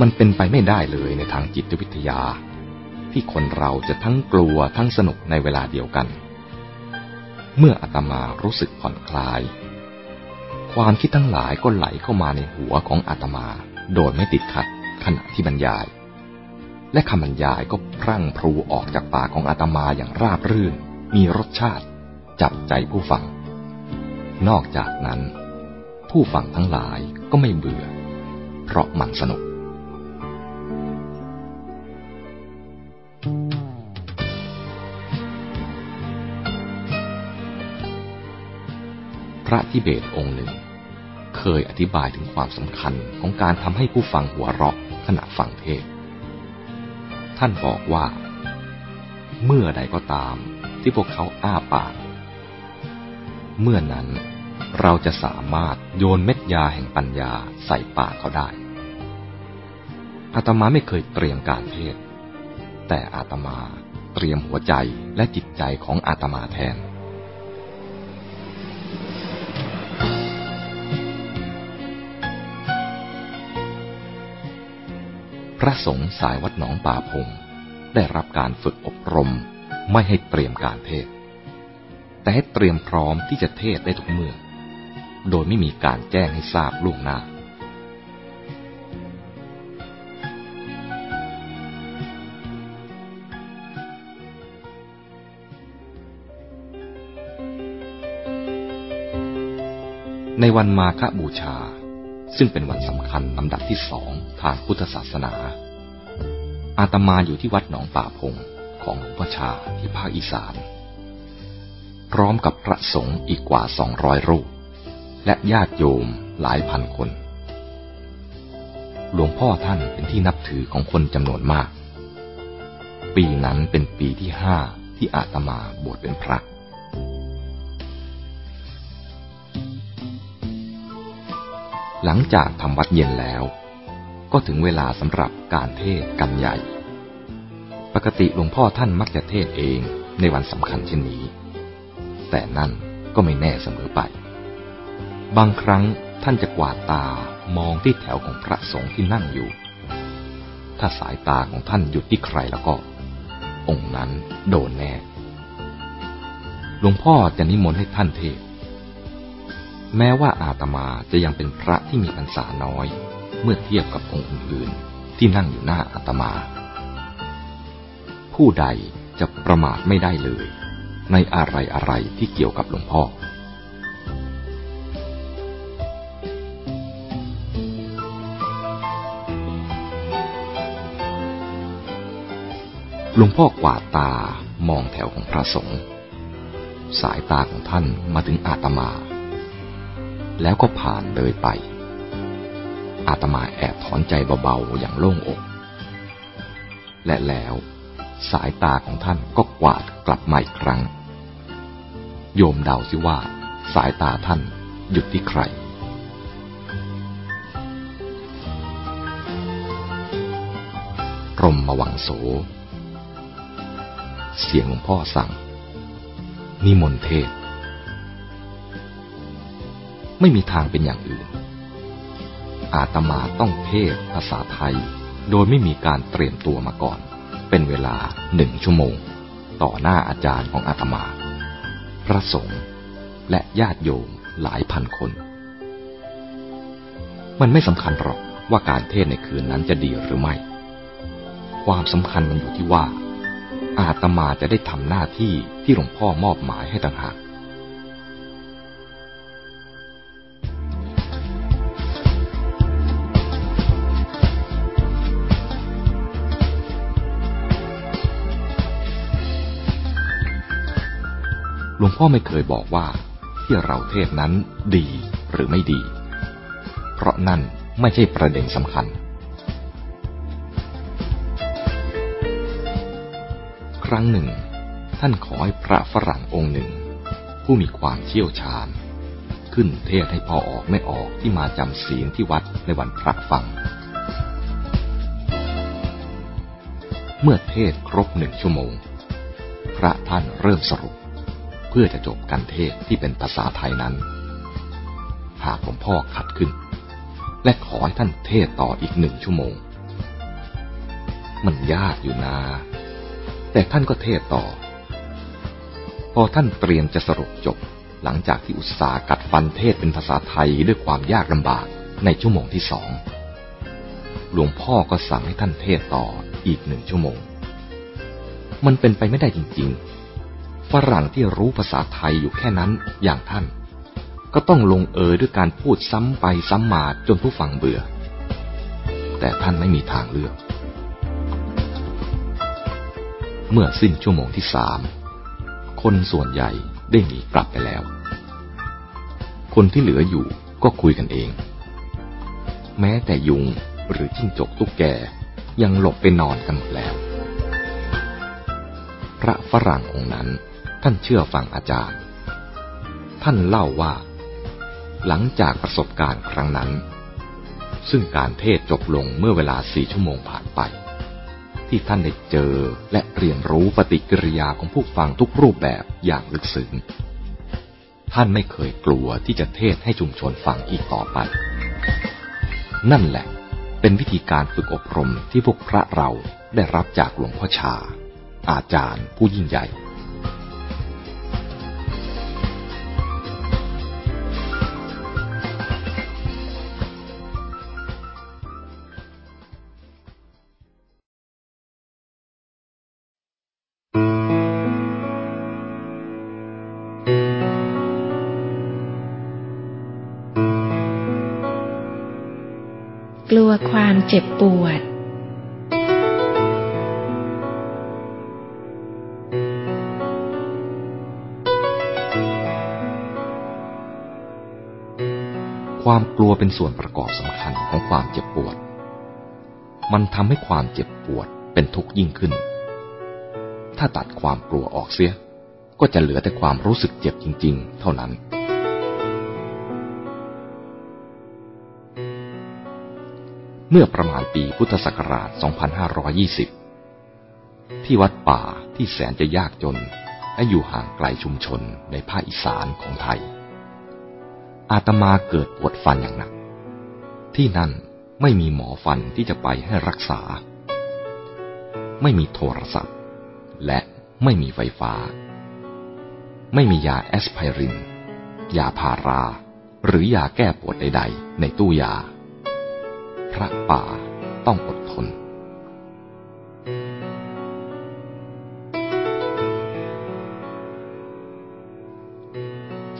มันเป็นไปไม่ได้เลยในทางจิตวิทยา ที่คนเราจะทั้งกลัวทั้งสนุกในเวลาเดียวกัน เมื่ออาตมารู้สึกผ่อนคลาย ความคิดทั้งหลายก็ไหลเข้ามาในหัวของอาตมา โดยไม่ติดขัดขณะที่บรรยาย และคำบรรยายก็พรั่งพรูออกจากปากของอาตมาอย่างราบรื่น มีรสชาติ จับใจผู้ฟัง นอกจากนั้น ผู้ฟังทั้งหลายก็ไม่เบื่อ เพราะมันสนุก พระทิเบตองค์หนึ่ง เคยอธิบายถึงความสำคัญของการทำให้ผู้ฟังหัวเราะขณะฟังเทศ ท่านบอกว่า เมื่อใดก็ตามที่พวกเขาอ้าปาก เมื่อนั้นเราจะสามารถโยนเม็ดยาแห่งปัญญาใส่ปากเขาได้ อาตมาไม่เคยเตรียมการเทศ แต่อาตมาเตรียมหัวใจและจิตใจของอาตมาแทน พระสงฆ์สายวัดหนองป่าพง ได้รับการฝึกอบรมไม่ให้เตรียมการเทศ แต่ให้เตรียมพร้อมที่จะเทศได้ทุกเมื่อ โดยไม่มีการแจ้งให้ทราบล่วงหน้าในวันมาฆบูชา ซึ่งเป็นวันสำคัญลำดับที่สองทางพุทธศาสนา อาตมาอยู่ที่วัดหนองป่าพงของหลวงพ่อชาที่ภาคอีสาน พร้อมกับพระสงฆ์อีกกว่าสองร้อยรูป และญาติโยมหลายพันคน หลวงพ่อท่านเป็นที่นับถือของคนจำนวนมาก ปีนั้นเป็นปีที่ห้าที่อาตมาบวชเป็นพระ หลังจากทำวัดเย็นแล้ว ก็ถึงเวลาสำหรับการเทศกันใหญ่ ปกติหลวงพ่อท่านมักจะเทศเองในวันสำคัญเช่นนี้ แต่นั่นก็ไม่แน่เสมอไป บางครั้งท่านจะกวาดตามองที่แถวของพระสงฆ์ที่นั่งอยู่ ถ้าสายตาของท่านหยุดที่ใครแล้วก็ องค์นั้นโดนแน่ หลวงพ่อจะนิมนต์ให้ท่านเทศ แม้ว่าอาตมาจะยังเป็นพระที่มีพรรษาน้อย เมื่อเทียบกับองค์อื่นๆที่นั่งอยู่หน้าอาตมา ผู้ใดจะประมาทไม่ได้เลย ในอะไรอะไรที่เกี่ยวกับหลวงพ่อ หลวงพ่อกวาดตามองแถวของพระสงฆ์สายตาของท่านมาถึงอาตมา แล้วก็ผ่านเลยไป อาตมาแอบถอนใจเบาๆอย่างโล่งอก และแล้วสายตาของท่านก็กวาดกลับมาอีกครั้ง โยมเดาสิว่า สายตาท่านหยุดที่ใครรมมวังโส เสียงหลวงพ่อสั่ง นิมนต์เทศ ไม่มีทางเป็นอย่างอื่น อาตมาต้องเทศภาษาไทย โดยไม่มีการเตรียมตัวมาก่อน เป็นเวลาหนึ่งชั่วโมง ต่อหน้าอาจารย์ของอาตมา พระสงฆ์และญาติโยมหลายพันคน มันไม่สำคัญหรอกว่าการเทศในคืนนั้นจะดีหรือไม่ ความสำคัญมันอยู่ที่ว่า อาตมาจะได้ทำหน้าที่ที่หลวงพ่อมอบหมายให้ต่างหาก งพ่อไม่เคยบอกว่า ที่เราเทศนั้นดีหรือไม่ดี เพราะนั่นไม่ใช่ประเด็นสำคัญ ครั้งหนึ่ง ท่านขอให้พระฝรั่งองค์หนึ่ง ผู้มีความเชี่ยวชาญ ขึ้นเทศให้พอออกไม่ออกที่มาจำศีลที่วัดในวันพระฟัง เมื่อเทศครบหนึ่งชั่วโมง พระท่านเริ่มสรุป เพื่อจะจบการเทศที่เป็นภาษาไทยนั้น หากหลวงพ่อขัดขึ้น และขอให้ท่านเทศต่ออีกหนึ่งชั่วโมง มันยากอยู่นะแต่ท่านก็เทศต่อ พอท่านเตรียมจะสรุปจบหลังจากที่อุตสาห์กัดฟันเทศเป็นภาษาไทยด้วยความยากลำบากในชั่วโมงที่สอง หลวงพ่อก็สั่งให้ท่านเทศต่ออีกหนึ่งชั่วโมง มันเป็นไปไม่ได้จริง ๆ ฝรั่งที่รู้ภาษาไทยอยู่แค่นั้นอย่างท่าน ก็ต้องลงเอยด้วยการพูดซ้ำไปซ้ำมาจนผู้ฟังเบื่อ แต่ท่านไม่มีทางเลือก เมื่อสิ้นชั่วโมงที่สามคนส่วนใหญ่ได้หนีกลับไปแล้ว คนที่เหลืออยู่ก็คุยกันเอง แม้แต่ยุงหรือจิ้งจกตุ๊กแกยังหลบไปนอนกันหมดแล้ว พระฝรั่งองค์นั้น ท่านเชื่อฟังอาจารย์ ท่านเล่าว่า หลังจากประสบการณ์ครั้งนั้น ซึ่งการเทศจบลงเมื่อเวลาสี่ชั่วโมงผ่านไป ที่ท่านได้เจอและเรียนรู้ปฏิกิริยาของผู้ฟังทุกรูปแบบอย่างลึกซึ้งท่านไม่เคยกลัวที่จะเทศให้ชุมชนฟังอีกต่อไป นั่นแหละเป็นวิธีการฝึกอบรมที่พวกพระเราได้รับจากหลวงพ่อชา อาจารย์ผู้ยิ่งใหญ่ เจ็บปวด ความกลัวเป็นส่วนประกอบสำคัญของความเจ็บปวด มันทำให้ความเจ็บปวดเป็นทุกข์ยิ่งขึ้น ถ้าตัดความกลัวออกเสีย ก็จะเหลือแต่ความรู้สึกเจ็บจริง ๆ เท่านั้น เมื่อประมาณปีพุทธศักราช 2520 ที่วัดป่าที่แสนจะยากจน และอยู่ห่างไกลชุมชนในภาคอีสานของไทย อาตมาเกิดปวดฟันอย่างหนัก ที่นั่นไม่มีหมอฟันที่จะไปให้รักษา ไม่มีโทรศัพท์ และไม่มีไฟฟ้า ไม่มียาแอสไพริน ยาพารา หรือยาแก้ปวดใด ๆ ในตู้ยา พระป่าต้องอดทน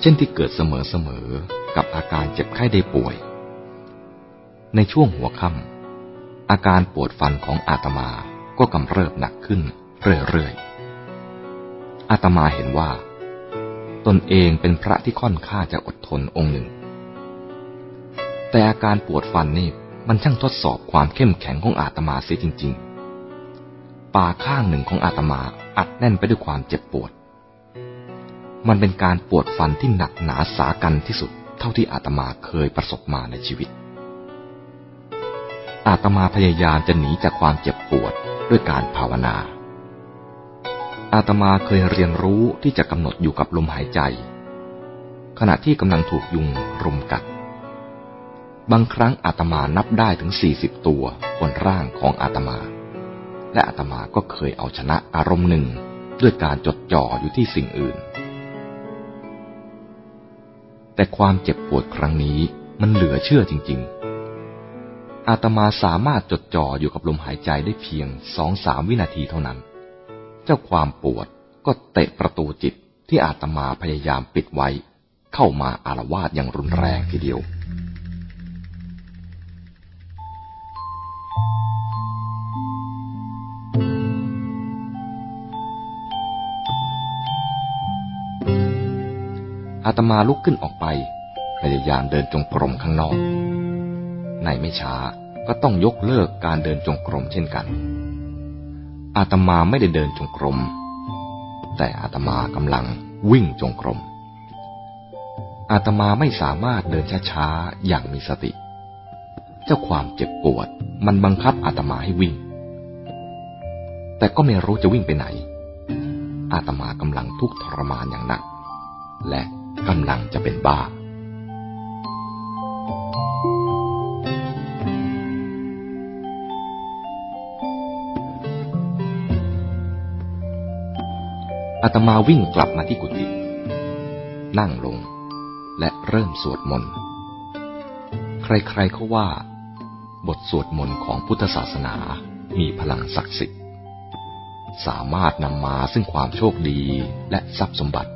เช่นที่เกิดเสมอๆกับอาการเจ็บไข้ได้ป่วย ในช่วงหัวค่ำอาการปวดฟันของอาตมาก็กำเริบหนักขึ้นเรื่อยๆ อาตมาเห็นว่า ตนเองเป็นพระที่ค่อนข้างจะอดทนองค์หนึ่ง แต่อาการปวดฟันนี่ มันช่างทดสอบความเข้มแข็งของอาตมาเสียจริง ๆปาข้างหนึ่งของอาตมาอัดแน่นไปด้วยความเจ็บปวด มันเป็นการปวดฟันที่หนักหนาสากันที่สุด เท่าที่อาตมาเคยประสบมาในชีวิต อาตมาพยายามจะหนีจากความเจ็บปวดด้วยการภาวนา อาตมาเคยเรียนรู้ที่จะกำหนดอยู่กับลมหายใจ ขณะที่กำลังถูกยุงรุมกัด บางครั้งอาตมานับได้ถึงสี่สิบตัวบนร่างของอาตมา และอาตมาก็เคยเอาชนะอารมณ์หนึ่งด้วยการจดจ่ออยู่ที่สิ่งอื่น แต่ความเจ็บปวดครั้งนี้มันเหลือเชื่อจริง ๆ อาตมาสามารถจดจ่ออยู่กับลมหายใจได้เพียงสองสามวินาทีเท่านั้น เจ้าความปวดก็เตะประตูจิตที่อาตมาพยายามปิดไว้ เข้ามาอารวาสอย่างรุนแรงทีเดียว อาตมาลุกขึ้นออกไป พยายามเดินจงกรมข้างนอกในไม่ช้าก็ต้องยกเลิกการเดินจงกรมเช่นกัน อาตมาไม่ได้เดินจงกรม แต่อาตมากำลังวิ่งจงกรม อาตมาไม่สามารถเดินช้าๆ อย่างมีสติ เจ้าความเจ็บปวดมันบังคับอาตมาให้วิ่ง แต่ก็ไม่รู้จะวิ่งไปไหน อาตมากำลังทุกข์ทรมานอย่างหนัก และ กำลังจะเป็นบ้า อาตมาวิ่งกลับมาที่กุฏินั่งลง และเริ่มสวดมนต์ ใครๆเขาว่า บทสวดมนต์ของพุทธศาสนามีพลังศักดิ์สิทธิ์ สามารถนำมาซึ่งความโชคดีและทรัพย์สมบัติ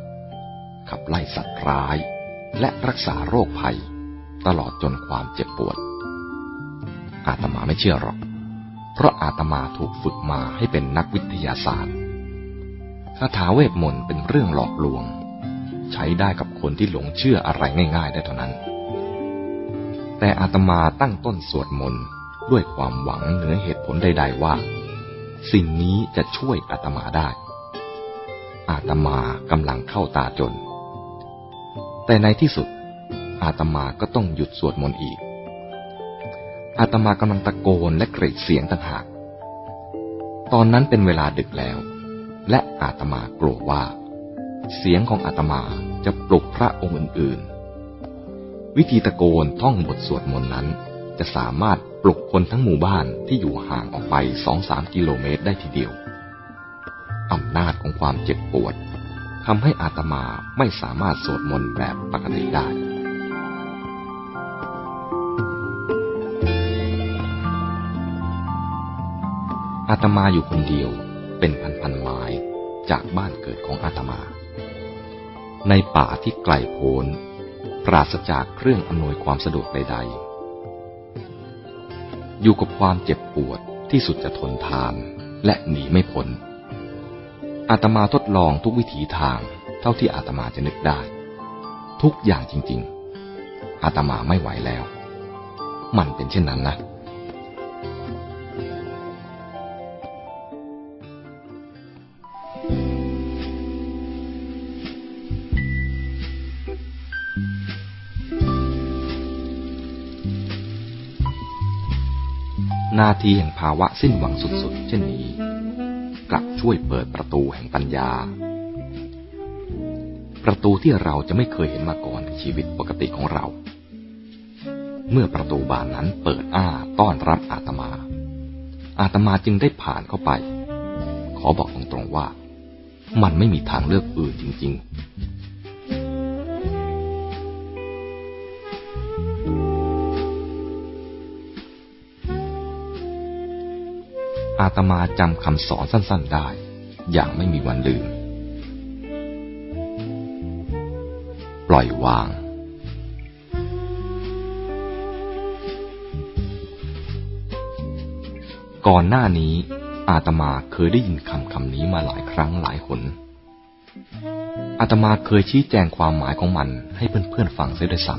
ขับไล่สัตว์ร้าย และรักษาโรคภัย ตลอดจนความเจ็บปวด อาตมาไม่เชื่อหรอก เพราะอาตมาถูกฝึกมาให้เป็นนักวิทยาศาสตร์คาถาเวทมนต์เป็นเรื่องหลอกลวง ใช้ได้กับคนที่หลงเชื่ออะไรง่าย ๆ ได้เท่านั้น แต่อาตมาตั้งต้นสวดมนต์ด้วยความหวังเหนือเหตุผลใด ๆว่า สิ่งนี้จะช่วยอาตมาได้ อาตมากำลังเข้าตาจน แต่ในที่สุด อาตมาก็ต้องหยุดสวดมนต์อีก อาตมากำลังตะโกนและกรีดเสียงต่างหาก ตอนนั้นเป็นเวลาดึกแล้ว และอาตมากลัวว่า เสียงของอาตมาจะปลุกพระองค์อื่นๆ วิธีตะโกนท่องบทสวดมนต์นั้น จะสามารถปลุกคนทั้งหมู่บ้านที่อยู่ห่างออกไปสองสามกิโลเมตรได้ทีเดียวอำนาจของความเจ็บปวด ทำให้อาตมาไม่สามารถสวดมนต์แบบปกติได้ อาตมาอยู่คนเดียวเป็นพันๆไม้จากบ้านเกิดของอาตมา ในป่าที่ไกลโพ้น ปราศจากเครื่องอำนวยความสะดวกใด ๆ อยู่กับความเจ็บปวดที่สุดจะทนทานและหนีไม่พ้น อาตมาทดลองทุกวิถีทางเท่าที่อาตมาจะนึกได้ ทุกอย่างจริง ๆ อาตมาไม่ไหวแล้ว มันเป็นเช่นนั้นนะนาทีแห่งภาวะสิ้นหวังสุดๆ เช่นนี้ กลับช่วยเปิดประตูแห่งปัญญา ประตูที่เราจะไม่เคยเห็นมาก่อนในชีวิตปกติของเรา เมื่อประตูบานนั้นเปิดอ้าต้อนรับอาตมา อาตมาจึงได้ผ่านเข้าไป ขอบอกตรงๆว่า มันไม่มีทางเลือกอื่นจริง อาตมาจำคำสอนสั้นๆได้ อย่างไม่มีวันลืม ปล่อยวาง ก่อนหน้านี้ อาตมาเคยได้ยินคำคำนี้มาหลายครั้งหลายหนอาตมาเคยชี้แจงความหมายของมันให้เพื่อนๆฟังเสียด้วยซ้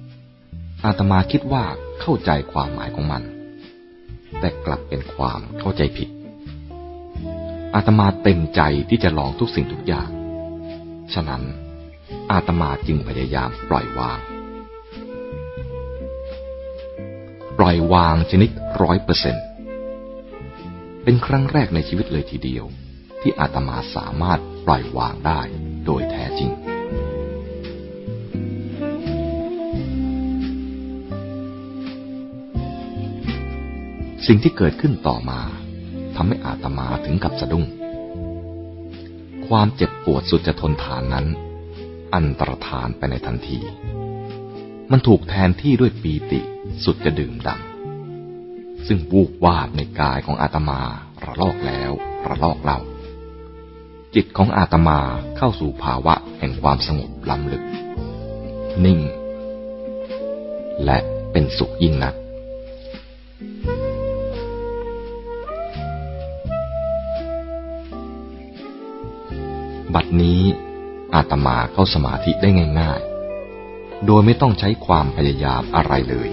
ำอาตมาคิดว่าเข้าใจความหมายของมัน แต่กลับเป็นความเข้าใจผิด อาตมาเต็มใจที่จะลองทุกสิ่งทุกอย่าง ฉะนั้นอาตมาจึงพยายามปล่อยวาง ปล่อยวางชนิดร้อยเปอร์เซ็นต์เป็นครั้งแรกในชีวิตเลยทีเดียว ที่อาตมาสามารถปล่อยวางได้โดยแท้จริง สิ่งที่เกิดขึ้นต่อมาทำให้อาตมาถึงกับสะดุ้ง ความเจ็บปวดสุดจะทนทานนั้น อันตรธานไปในทันที มันถูกแทนที่ด้วยปีติสุดจะดื่มดำซึ่งวูบวาบในกายของอาตมาระลอกแล้วระลอกเล่า จิตของอาตมาเข้าสู่ภาวะแห่งความสงบล้ำลึก นิ่ง และเป็นสุขยิ่งนัก บัดนี้อาตมาเข้าสมาธิได้ง่ายๆ โดยไม่ต้องใช้ความพยายามอะไรเลย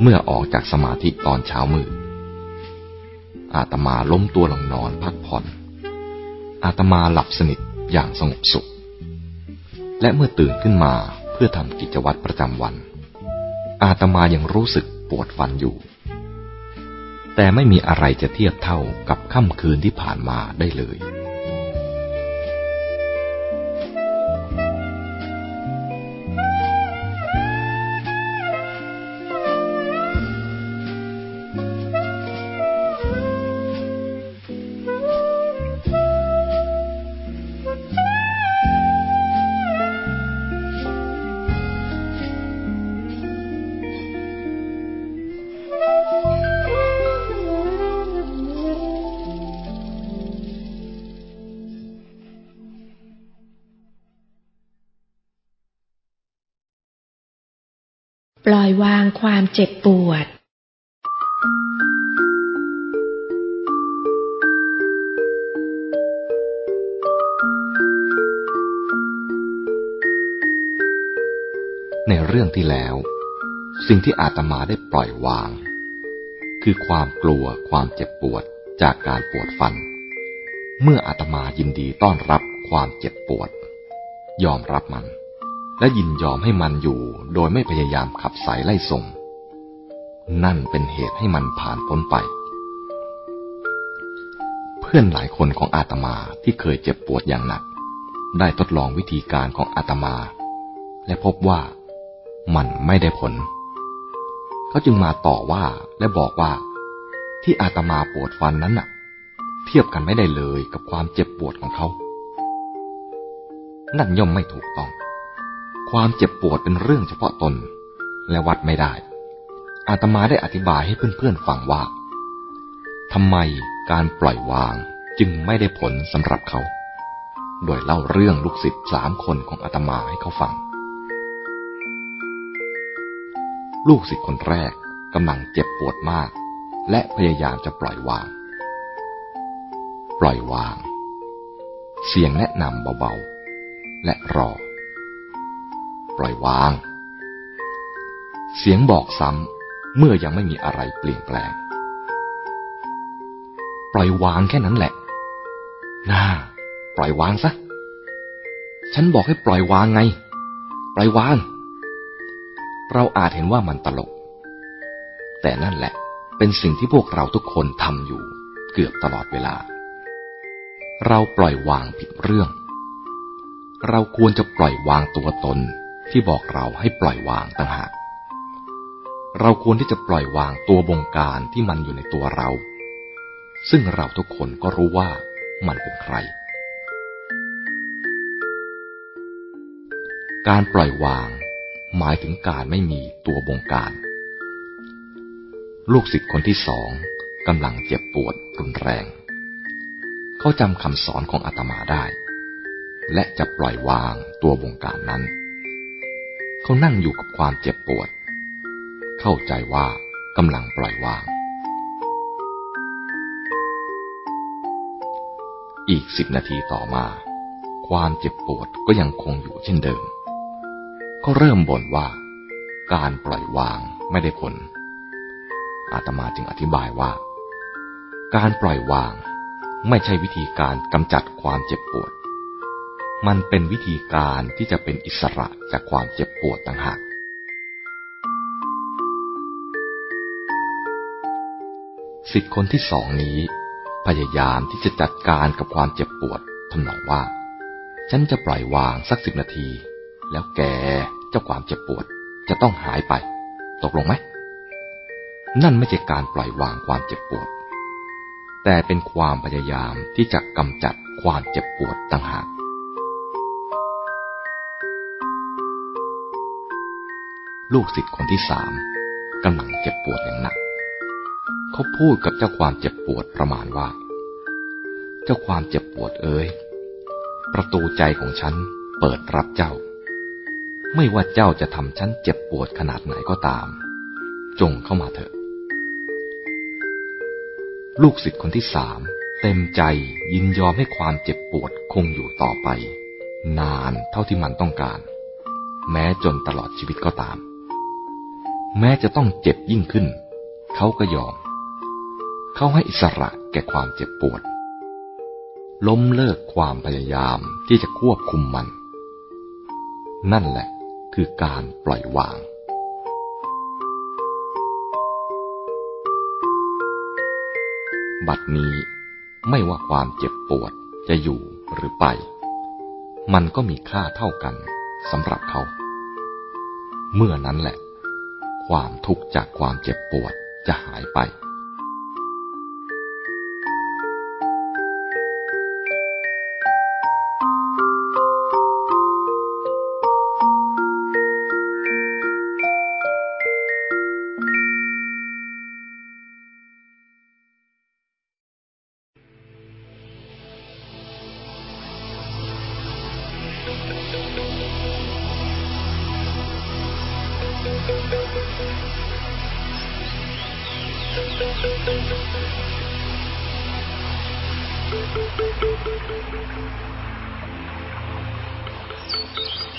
เมื่อออกจากสมาธิตอนเช้ามืด อาตมาล้มตัวลงนอนพักผ่อน อาตมาหลับสนิทอย่างสงบสุข และเมื่อตื่นขึ้นมาเพื่อทำกิจวัตรประจำวัน อาตมายังรู้สึกปวดฟันอยู่ แต่ไม่มีอะไรจะเทียบเท่ากับค่ำคืนที่ผ่านมาได้เลย ความเจ็บปวด ในเรื่องที่แล้ว สิ่งที่อาตมาได้ปล่อยวาง คือความกลัวความเจ็บปวดจากการปวดฟัน เมื่ออาตมายินดีต้อนรับความเจ็บปวด ยอมรับมัน และยินยอมให้มันอยู่โดยไม่พยายามขับสายไล่ส่ง นั่นเป็นเหตุให้มันผ่านพ้นไป เพื่อนหลายคนของอาตมาที่เคยเจ็บปวดอย่างหนัก ได้ทดลองวิธีการของอาตมา และพบว่ามันไม่ได้ผล เขาจึงมาต่อว่าและบอกว่า ที่อาตมาปวดฟันนั้นน่ะ เทียบกันไม่ได้เลยกับความเจ็บปวดของเขา นั่นย่อมไม่ถูกต้อง ความเจ็บปวดเป็นเรื่องเฉพาะตน และวัดไม่ได้ อาตมาได้อธิบายให้เพื่อนๆฟังว่าทำไมการปล่อยวางจึงไม่ได้ผลสำหรับเขา โดยเล่าเรื่องลูกศิษย์สามคนของอาตมาให้เขาฟัง ลูกศิษย์คนแรกกำลังเจ็บปวดมาก และพยายามจะปล่อยวาง ปล่อยวาง เสียงแนะนำเบาๆ และรอ ปล่อยวาง เสียงบอกซ้ำเมื่อยังไม่มีอะไรเปลี่ยนแปลง ปล่อยวางแค่นั้นแหละ น่า ปล่อยวางซะ ฉันบอกให้ปล่อยวางไง ปล่อยวาง เราอาจเห็นว่ามันตลก แต่นั่นแหละเป็นสิ่งที่พวกเราทุกคนทำอยู่เกือบตลอดเวลา เราปล่อยวางผิดเรื่อง เราควรจะปล่อยวางตัวตน ที่บอกเราให้ปล่อยวางต่างหากเราควรที่จะปล่อยวางตัวบงการที่มันอยู่ในตัวเรา ซึ่งเราทุกคนก็รู้ว่ามันเป็นใคร การปล่อยวางหมายถึงการไม่มีตัวบงการ ลูกศิษย์คนที่สองกำลังเจ็บปวดรุนแรง เขาจำคำสอนของอาตมาได้ และจะปล่อยวางตัวบงการนั้น เขานั่งอยู่กับความเจ็บปวด เข้าใจว่ากำลังปล่อยวาง อีกสิบนาทีต่อมา ความเจ็บปวดก็ยังคงอยู่เช่นเดิม ก็เริ่มบ่นว่า การปล่อยวางไม่ได้ผล อาตมาจึงอธิบายว่า การปล่อยวางไม่ใช่วิธีการกำจัดความเจ็บปวด มันเป็นวิธีการที่จะเป็นอิสระจากความเจ็บปวดต่างหาก สิทธิ์คนที่สองนี้ พยายามที่จะจัดการกับความเจ็บปวดทำนองว่า ฉันจะปล่อยวางสักสิบนาที แล้วแกเจ้าความเจ็บปวดจะต้องหายไป ตกลงไหม นั่นไม่ใช่การปล่อยวางความเจ็บปวด แต่เป็นความพยายามที่จะกำจัดความเจ็บปวดต่างหาก ลูกศิษย์คนที่สามกำลังเจ็บปวดอย่างหนัก เขาพูดกับเจ้าความเจ็บปวดประมาณว่า เจ้าความเจ็บปวดเอ้ยประตูใจของฉันเปิดรับเจ้า ไม่ว่าเจ้าจะทำฉันเจ็บปวดขนาดไหนก็ตาม จงเข้ามาเถอะ ลูกศิษย์คนที่สามเต็มใจยินยอมให้ความเจ็บปวดคงอยู่ต่อไป นานเท่าที่มันต้องการ แม้จนตลอดชีวิตก็ตาม แม้จะต้องเจ็บยิ่งขึ้น เขาก็ยอม เขาให้อิสระแก่ความเจ็บปวด ล้มเลิกความพยายามที่จะควบคุมมัน นั่นแหละคือการปล่อยวางบัดนี้ไม่ว่าความเจ็บปวดจะอยู่หรือไป มันก็มีค่าเท่ากันสำหรับเขา เมื่อนั้นแหละ ความทุกข์จากความเจ็บปวดจะหายไป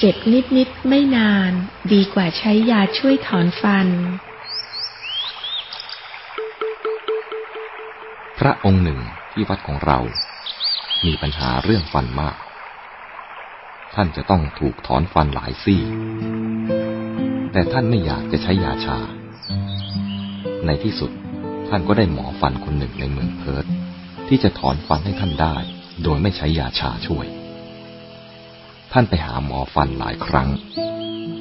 เจ็บนิดๆไม่นาน ดีกว่าใช้ยาช่วยถอนฟัน พระองค์หนึ่งที่วัดของเรา มีปัญหาเรื่องฟันมาก ท่านจะต้องถูกถอนฟันหลายซี่ แต่ท่านไม่อยากจะใช้ยาชา ในที่สุดท่านก็ได้หมอฟันคนหนึ่งในเมืองเพิร์ตที่จะถอนฟันให้ท่านได้ โดยไม่ใช้ยาชาช่วย ท่านไปหาหมอฟันหลายครั้ง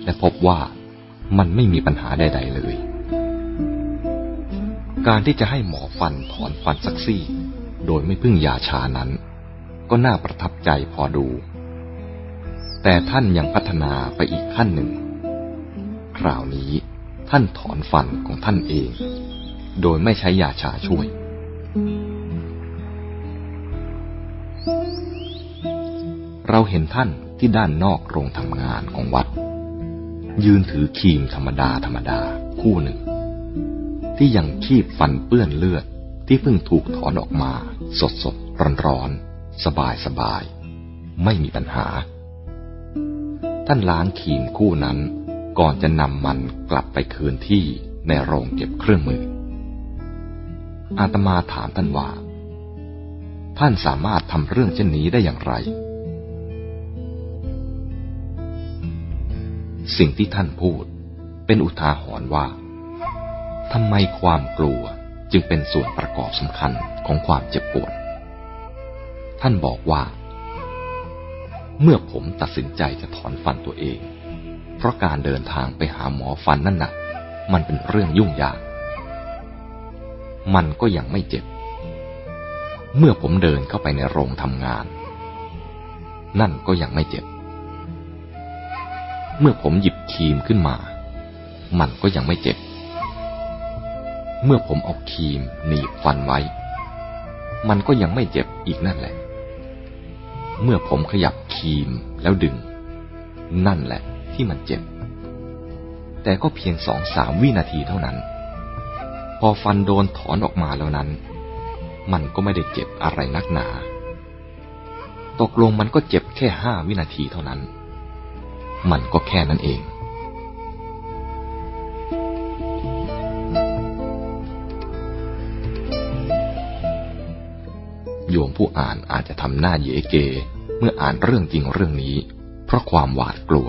และพบว่ามันไม่มีปัญหาใด ๆ เลย การที่จะให้หมอฟันถอนฟันสักซี่ โดยไม่พึ่งยาชานั้น ก็น่าประทับใจพอดู แต่ท่านยังพัฒนาไปอีกขั้นหนึ่ง คราวนี้ท่านถอนฟันของท่านเอง โดยไม่ใช้ยาชาช่วย เราเห็นท่าน ที่ด้านนอกโรงทำงานของวัด ยืนถือคีมธรรมดาธรรมดาคู่หนึ่ง ที่ยังคีบฟันเปื้อนเลือดที่เพิ่งถูกถอนออกมา สดสดร้อนร้อนสบายสบาย ไม่มีปัญหา ท่านล้างคีมคู่นั้น ก่อนจะนำมันกลับไปคืนที่ในโรงเก็บเครื่องมือ อาตมาถามท่านว่า ท่านสามารถทำเรื่องเช่นนี้ได้อย่างไร สิ่งที่ท่านพูด เป็นอุทาหรณ์ว่าทำไมความกลัวจึงเป็นส่วนประกอบสำคัญของความเจ็บปวด ท่านบอกว่า เมื่อผมตัดสินใจจะถอนฟันตัวเอง เพราะการเดินทางไปหาหมอฟันนั่นนะ่ะ มันเป็นเรื่องยุ่งยาก มันก็ยังไม่เจ็บ เมื่อผมเดินเข้าไปในโรงทำงาน นั่นก็ยังไม่เจ็บ เมื่อผมหยิบครีมขึ้นมา มันก็ยังไม่เจ็บ เมื่อผมเอาครีมหนีบฟันไว้ มันก็ยังไม่เจ็บอีกนั่นแหละ เมื่อผมขยับครีมแล้วดึง นั่นแหละที่มันเจ็บ แต่ก็เพียงสองสามวินาทีเท่านั้น พอฟันโดนถอนออกมาแล้วนั้น มันก็ไม่ได้เจ็บอะไรนักหนา ตกลงมันก็เจ็บแค่ห้าวินาทีเท่านั้น มันก็แค่นั้นเอง โยมผู้อ่านอาจจะทำหน้าเยเก เมื่ออ่านเรื่องจริงเรื่องนี้ เพราะความหวาดกลัว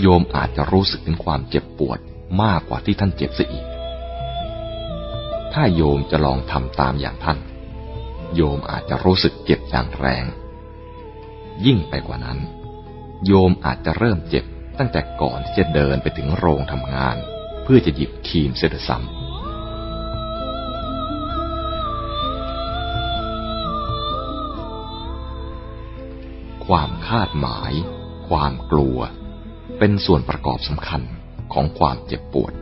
โยมอาจจะรู้สึกถึงความเจ็บปวดมากกว่าที่ท่านเจ็บซะอีก ถ้าโยมจะลองทำตามอย่างท่าน โยมอาจจะรู้สึกเจ็บอย่างแรง ยิ่งไปกว่านั้น โยมอาจจะเริ่มเจ็บตั้งแต่ก่อนที่จะเดินไปถึงโรงทำงาน เพื่อจะหยิบครีมเสด็จซ้ำความคาดหมาย ความกลัว เป็นส่วนประกอบสำคัญของความเจ็บปวด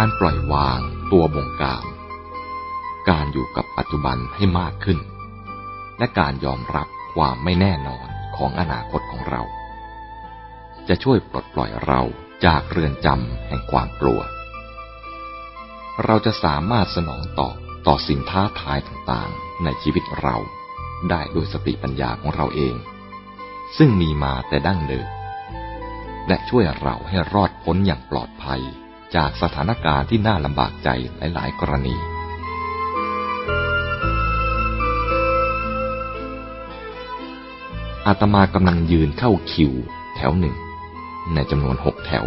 การปล่อยวางตัวบงการ การอยู่กับปัจจุบันให้มากขึ้น และการยอมรับความไม่แน่นอนของอนาคตของเรา จะช่วยปลดปล่อยเราจากเรือนจำแห่งความกลัว เราจะสามารถสนองตอบต่อสิ่งท้าทายต่างๆ ในชีวิตเราได้โดยสติปัญญาของเราเอง ซึ่งมีมาแต่ดั้งเดิมและช่วยเราให้รอดพ้นอย่างปลอดภัย จากสถานการณ์ที่น่าลำบากใจหลาย ๆ กรณี อาตมากำลังยืนเข้าคิว แถวหนึ่ง ในจำนวนหกแถว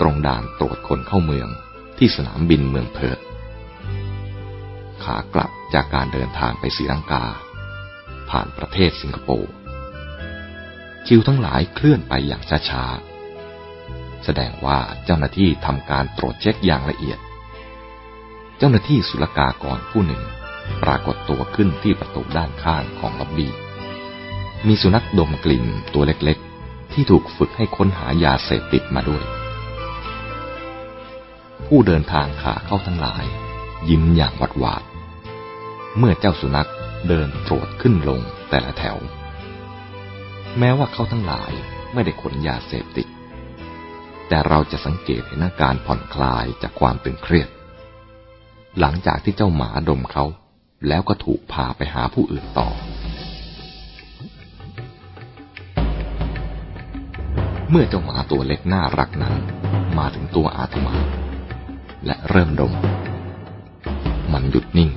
ตรงด่านตรวจคนเข้าเมืองที่สนามบินเมืองเพิร์ตขากลับจากการเดินทางไปศรีลังกา ผ่านประเทศสิงคโปร์คิวทั้งหลายเคลื่อนไปอย่างช้าๆ แสดงว่าเจ้าหน้าที่ทำการตรวจเช็คอย่างละเอียด เจ้าหน้าที่ศุลกากรผู้หนึ่ง ปรากฏตัวขึ้นที่ประตูด้านข้างของล็อบบี้ มีสุนัขดมกลิ่นตัวเล็กๆ ที่ถูกฝึกให้ค้นหายาเสพติดมาด้วย ผู้เดินทางขาเข้าทั้งหลาย ยิ้มอย่างหวาดหวาด เมื่อเจ้าสุนัขเดินตรวจขึ้นลงแต่ละแถว แม้ว่าเขาทั้งหลายไม่ได้ขนยาเสพติด แต่เราจะสังเกตเห็นอาการผ่อนคลายจากความตึงเครียด หลังจากที่เจ้าหมาดมเขา แล้วก็ถูกพาไปหาผู้อื่นต่อ เมื่อเจ้าหมาตัวเล็กน่ารักนั้น มาถึงตัวอาตมา และเริ่มดม มันหยุดนิ่ง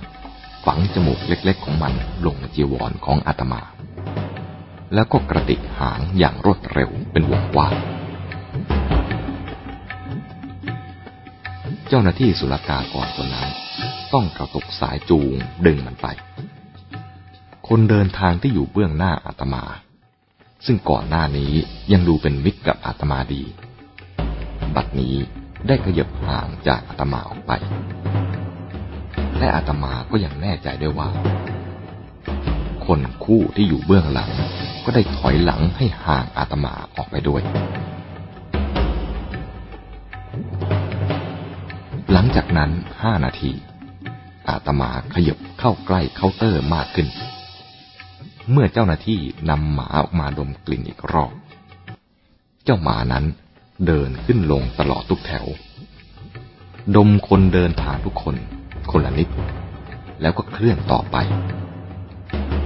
ฝังจมูกเล็กๆของมันลงจีวรของอาตมา แล้วก็กระดิกหางอย่างรวดเร็วเป็นวงกว้าง จ้าหน้าที่สุลกากรคนนั้น ต้องกระตุกสายจูงดึงมันไป คนเดินทางที่อยู่เบื้องหน้าอาตมา ซึ่งก่อนหน้านี้ยังดูเป็นมิตรกับอาตมาดี บัดนี้ได้ขยับห่างจากอาตมาออกไป และอาตมาก็ยังแน่ใจได้ว่า คนคู่ที่อยู่เบื้องหลังก็ได้ถอยหลังให้ห่างอาตมาออกไปด้วย หลังจากนั้นห้านาที อาตมาขยบเข้าใกล้เคาน์เตอร์มากขึ้น เมื่อเจ้าหน้าที่นำหมาออกมาดมกลิ่นอีกรอบ เจ้าหมานั้นเดินขึ้นลงตลอดทุกแถว ดมคนเดินทางทุกคน คนละนิด แล้วก็เคลื่อนต่อไป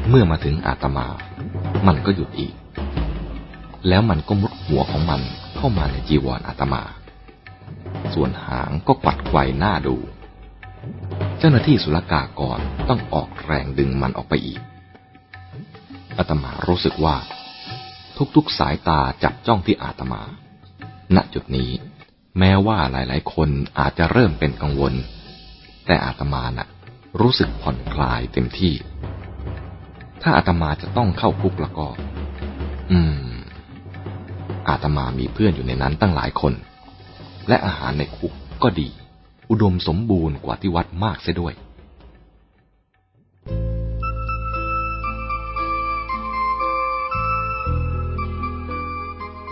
เมื่อมาถึงอาตมา มันก็หยุดอีก แล้วมันก็มุดหัวของมันเข้ามาในจีวรออาตมา ส่วนหางก็ปัดไกวหน้าดู เจ้าหน้าที่ศุลกากรต้องออกแรงดึงมันออกไปอีกอาตมารู้สึกว่า ทุกๆสายตาจับจ้องที่อาตมา ณจุดนี้ แม้ว่าหลายๆ คนอาจจะเริ่มเป็นกังวล แต่อาตมานะ่ะ รู้สึกผ่อนคลายเต็มที่ ถ้าอาตมาจะต้องเข้าคุกแล้วก็ อืม อาตมามีเพื่อนอยู่ในนั้นตั้งหลายคน และอาหารในคุกก็ดี อุดมสมบูรณ์กว่าที่วัดมากเสียด้วย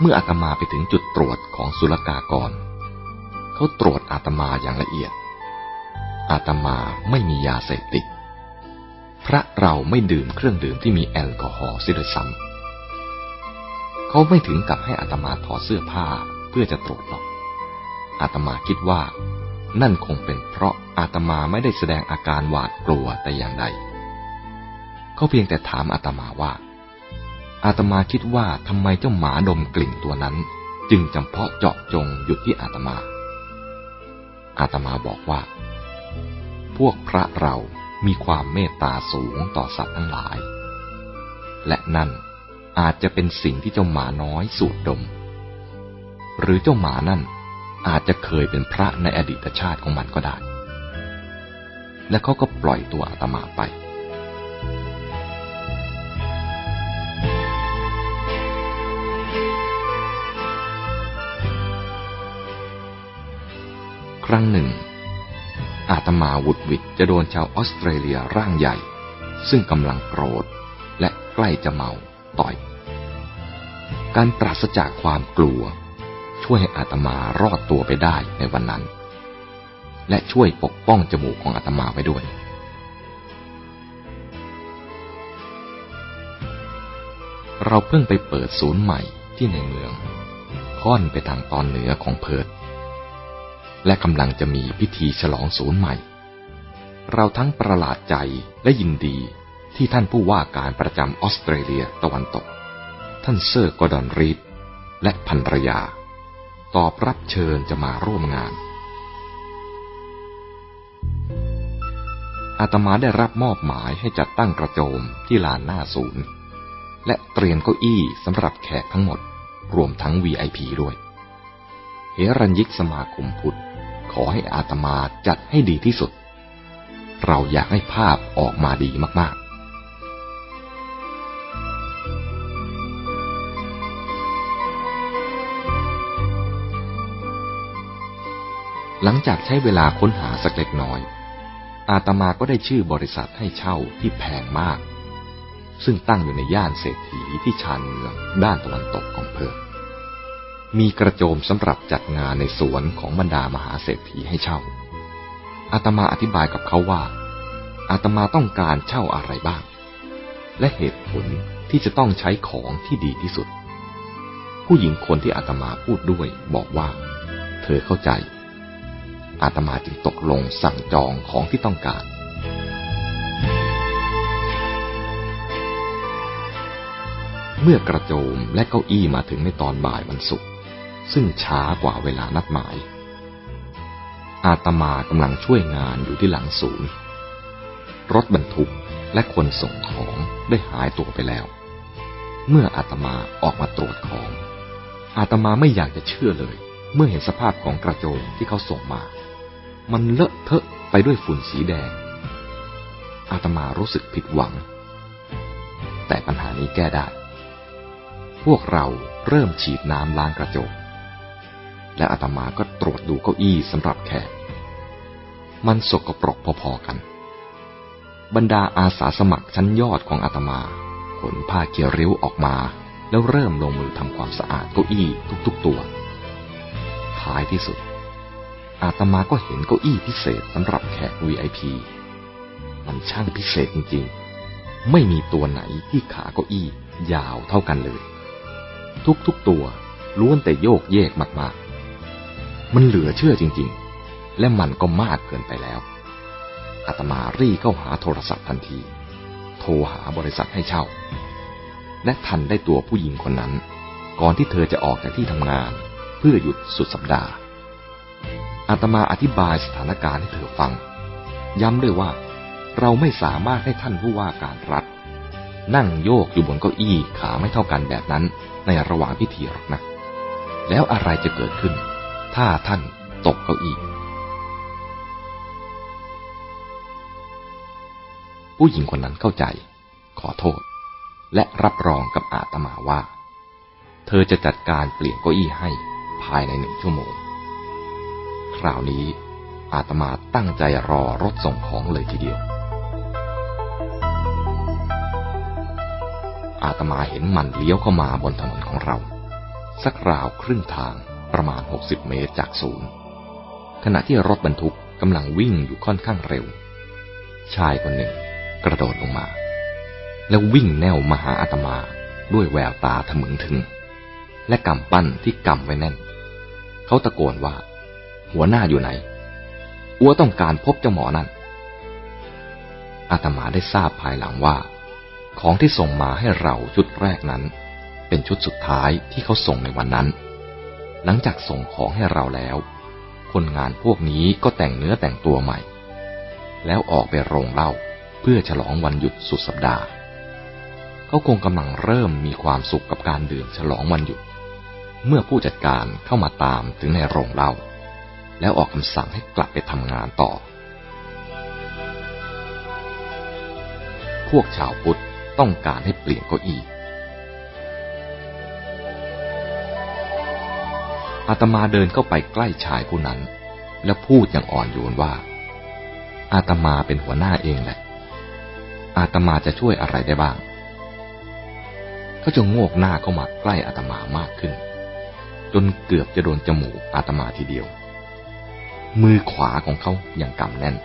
เมื่ออาตมาไปถึงจุดตรวจของศุลกากร เขาตรวจอาตมาอย่างละเอียด อาตมาไม่มียาเสพติด พระเราไม่ดื่มเครื่องดื่มที่มีแอลกอฮอล์เสียด้วยซ้ำเขาไม่ถึงกับให้อาตมาถอดเสื้อผ้าเพื่อจะตรวจหรอก อาตมาคิดว่า นั่นคงเป็นเพราะอาตมาไม่ได้แสดงอาการหวาดกลัวแต่อย่างใดเขาเพียงแต่ถามอาตมาว่า อาตมาคิดว่าทำไมเจ้าหมาดมกลิ่นตัวนั้น จึงจำเพาะเจาะจงหยุดที่อาตมา อาตมาบอกว่า พวกพระเรามีความเมตตาสูงต่อสัตว์ทั้งหลาย และนั่นอาจจะเป็นสิ่งที่เจ้าหมาน้อยสูดดม หรือเจ้าหมานั่น อาจจะเคยเป็นพระในอดีตชาติของมันก็ได้ และเขาก็ปล่อยตัวอาตมาไป ครั้งหนึ่ง อาตมาวุดวิดจะโดนชาวออสเตรเลียร่างใหญ่ ซึ่งกำลังโกรธและใกล้จะเมาต่อย การปราศจากความกลัว ช่วยให้อาตมารอดตัวไปได้ในวันนั้น และช่วยปกป้องจมูกของอาตมาไว้ด้วย เราเพิ่งไปเปิดศูนย์ใหม่ที่ในเมือง ค่อนไปทางตอนเหนือของเพิร์ธและกำลังจะมีพิธีฉลองศูนย์ใหม่ เราทั้งประหลาดใจและยินดีที่ท่านผู้ว่าการประจำออสเตรเลียตะวันตก ท่านเซอร์กอร์ดอนรีดและภรรยา ตอบรับเชิญจะมาร่วมงาน อาตมาได้รับมอบหมายให้จัดตั้งกระโจมที่ลานหน้าศูนย์ และเตรียมเก้าอี้สำหรับแขกทั้งหมด รวมทั้ง VIP ด้วย เฮรัญยิกสมาคมพุทธ ขอให้อาตมาจัดให้ดีที่สุด เราอยากให้ภาพออกมาดีมากๆ หลังจากใช้เวลาค้นหาสักเล็กน้อย อาตมาก็ได้ชื่อบริษัทให้เช่าที่แพงมาก ซึ่งตั้งอยู่ในย่านเศรษฐีที่ชานเมืองด้านตะวันตกของเพิร์มีกระโจมสำหรับจัดงานในสวนของบรรดามหาเศรษฐีให้เช่า อาตมาอธิบายกับเขาว่า อาตมาต้องการเช่าอะไรบ้าง และเหตุผลที่จะต้องใช้ของที่ดีที่สุด ผู้หญิงคนที่อาตมาพูดด้วยบอกว่า เธอเข้าใจ อาตมาจึงตกลงสั่งจองของที่ต้องการ เมื่อกระโจมและเก้าอี้มาถึงในตอนบ่ายวันศุกร์ซึ่งช้ากว่าเวลานัดหมาย อาตมากำลังช่วยงานอยู่ที่หลังศูนย์ รถบรรทุกและคนส่งของได้หายตัวไปแล้ว เมื่ออาตมาออกมาตรวจของ อาตมาไม่อยากจะเชื่อเลย เมื่อเห็นสภาพของกระโจมที่เขาส่งมา มันเลอะเทอะไปด้วยฝุ่นสีแดง อาตมารู้สึกผิดหวัง แต่ปัญหานี้แก้ได้ พวกเราเริ่มฉีดน้ำล้างกระจก และอาตมาก็ตรวจดูเก้าอี้สำหรับแขก มันสกปรกพอๆกัน บรรดาอาสาสมัครชั้นยอดของอาตมาขนผ้าเกียริ้วออกมา แล้วเริ่มลงมือทำความสะอาดเก้าอี้ทุกๆตัว ท้ายที่สุด อาตมาก็เห็นเก้าอี้พิเศษสำหรับแขก VIP มันช่างพิเศษจริงๆ ไม่มีตัวไหนที่ขาเก้าอี้ยาวเท่ากันเลย ทุกๆตัวล้วนแต่โยกเยกมากมันเหลือเชื่อจริงๆ และมันก็มากเกินไปแล้ว อาตมารีเข้าหาโทรศัพท์ทันที โทรหาบริษัทให้เช่า และทันได้ตัวผู้หญิงคนนั้น ก่อนที่เธอจะออกจากที่ทำงาน เพื่อหยุดสุดสัปดาห์ อาตมาอธิบายสถานการณ์ให้เธอฟัง ย้ำด้วยว่า เราไม่สามารถให้ท่านผู้ว่าการรัฐ นั่งโยกอยู่บนเก้าอี้ขาไม่เท่ากันแบบนั้นในระหว่างพิธีหรอกนะ แล้วอะไรจะเกิดขึ้น ถ้าท่านตกเก้าอี้ผู้หญิงคนนั้นเข้าใจ ขอโทษ และรับรองกับอาตมาว่า เธอจะจัดการเปลี่ยนเก้าอี้ให้ภายในหนึ่งชั่วโมง ราวนี้ อาตมาตั้งใจรอรถส่งของเลยทีเดียว อาตมาเห็นมันเลี้ยวเข้ามาบนถนนของเรา สักราวครึ่งทางประมาณ 60 เมตรจากศูนย์ ขณะที่รถบรรทุกกำลังวิ่งอยู่ค่อนข้างเร็ว ชายคนหนึ่งกระโดดลงมา แล้ววิ่งแนวมาหาอาตมาด้วยแววตาทะมึงถึง และกำปั้นที่กำไว้แน่น เขาตะโกนว่า หัวหน้าอยู่ไหน อัวต้องการพบเจ้าหมอนั่น อาตมาได้ทราบภายหลังว่า ของที่ส่งมาให้เราชุดแรกนั้น เป็นชุดสุดท้ายที่เขาส่งในวันนั้น หลังจากส่งของให้เราแล้ว คนงานพวกนี้ก็แต่งเนื้อแต่งตัวใหม่ แล้วออกไปโรงเหล้าเพื่อฉลองวันหยุดสุดสัปดาห์ เขาคงกำลังเริ่มมีความสุขกับการดื่มฉลองวันหยุดเมื่อผู้จัดการเข้ามาตามถึงในโรงเหล้า แล้วออกคำสั่งให้กลับไปทำงานต่อ พวกชาวพุทธต้องการให้เปลี่ยนเก้าอี้อาตมาเดินเข้าไปใกล้ชายผู้นั้น แล้วพูดอย่างอ่อนโยนว่า อาตมาเป็นหัวหน้าเองแหละ อาตมาจะช่วยอะไรได้บ้าง เขาจะโงกหน้าเข้ามาใกล้อาตมามากขึ้น จนเกือบจะโดนจมูกอาตมาทีเดียว มือขวาของเขายังกำแน่น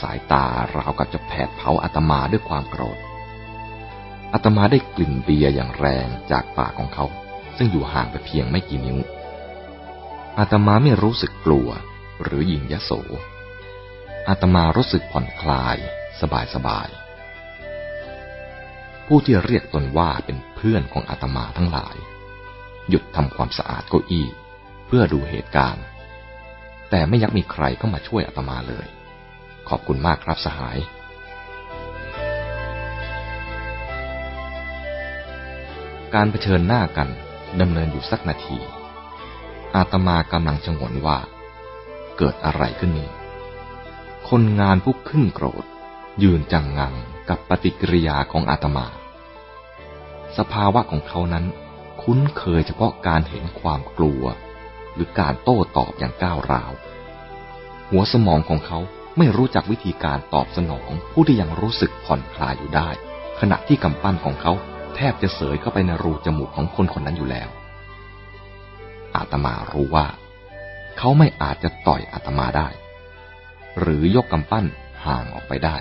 สายตาราวกับจะแผดเผาอาตมาด้วยความโกรธอาตมาได้กลิ่นเบียร์อย่างแรงจากปากของเขา ซึ่งอยู่ห่างไปเพียงไม่กี่นิ้วอาตมาไม่รู้สึกกลัวหรือหญิงยโสอาตมารู้สึกผ่อนคลาย สบายสบาย ผู้ที่เรียกตนว่าเป็นเพื่อนของอาตมาทั้งหลาย หยุดทำความสะอาดเก้าอี้ เพื่อดูเหตุการณ์ แต่ไม่ยักมีใครเข้ามาช่วยอาตมาเลย ขอบคุณมากครับสหาย การเผชิญหน้ากันดำเนินอยู่สักนาที อาตมากำลังชงนว่า เกิดอะไรขึ้นนี้ คนงานผู้ขึ้นโกรธ ยืนจังงังกับปฏิกิริยาของอาตมา สภาวะของเขานั้น คุ้นเคยเฉพาะการเห็นความกลัว หรือการโต้ตอบอย่างก้าวร้าว หัวสมองของเขาไม่รู้จักวิธีการตอบสนองผู้ที่ยังรู้สึกผ่อนคลายอยู่ได้ ขณะที่กำปั้นของเขาแทบจะเสยเข้าไปในรูจมูกของคนคนนั้นอยู่แล้ว อาตมารู้ว่า เขาไม่อาจจะต่อยอาตมาได้ หรือยกกำปั้นห่างออกไปได้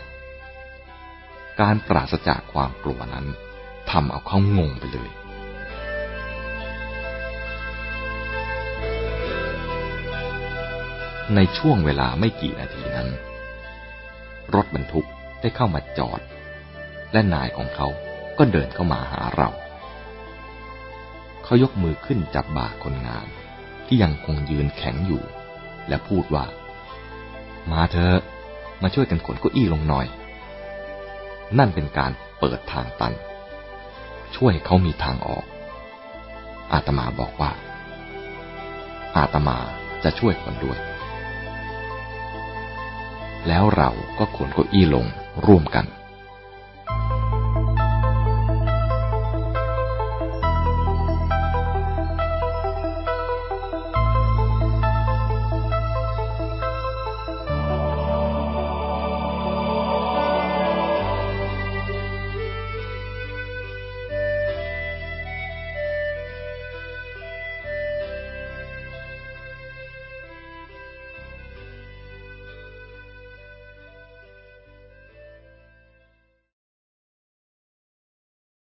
การปราศจากความกลัวนั้นทำเอาเขางงไปเลย ในช่วงเวลาไม่กี่นาทีนั้น รถบรรทุกได้เข้ามาจอด และนายของเขาก็เดินเข้ามาหาเรา เขายกมือขึ้นจับบ่าคนงาน ที่ยังคงยืนแข็งอยู่ และพูดว่า มาเถอะมาช่วยกันขนเก้าอี้ลงหน่อย นั่นเป็นการเปิดทางตัน ช่วยเขามีทางออก อาตมาบอกว่า อาตมาจะช่วยคนด้วย แล้วเราก็ขนเก้าอี้ลงร่วมกัน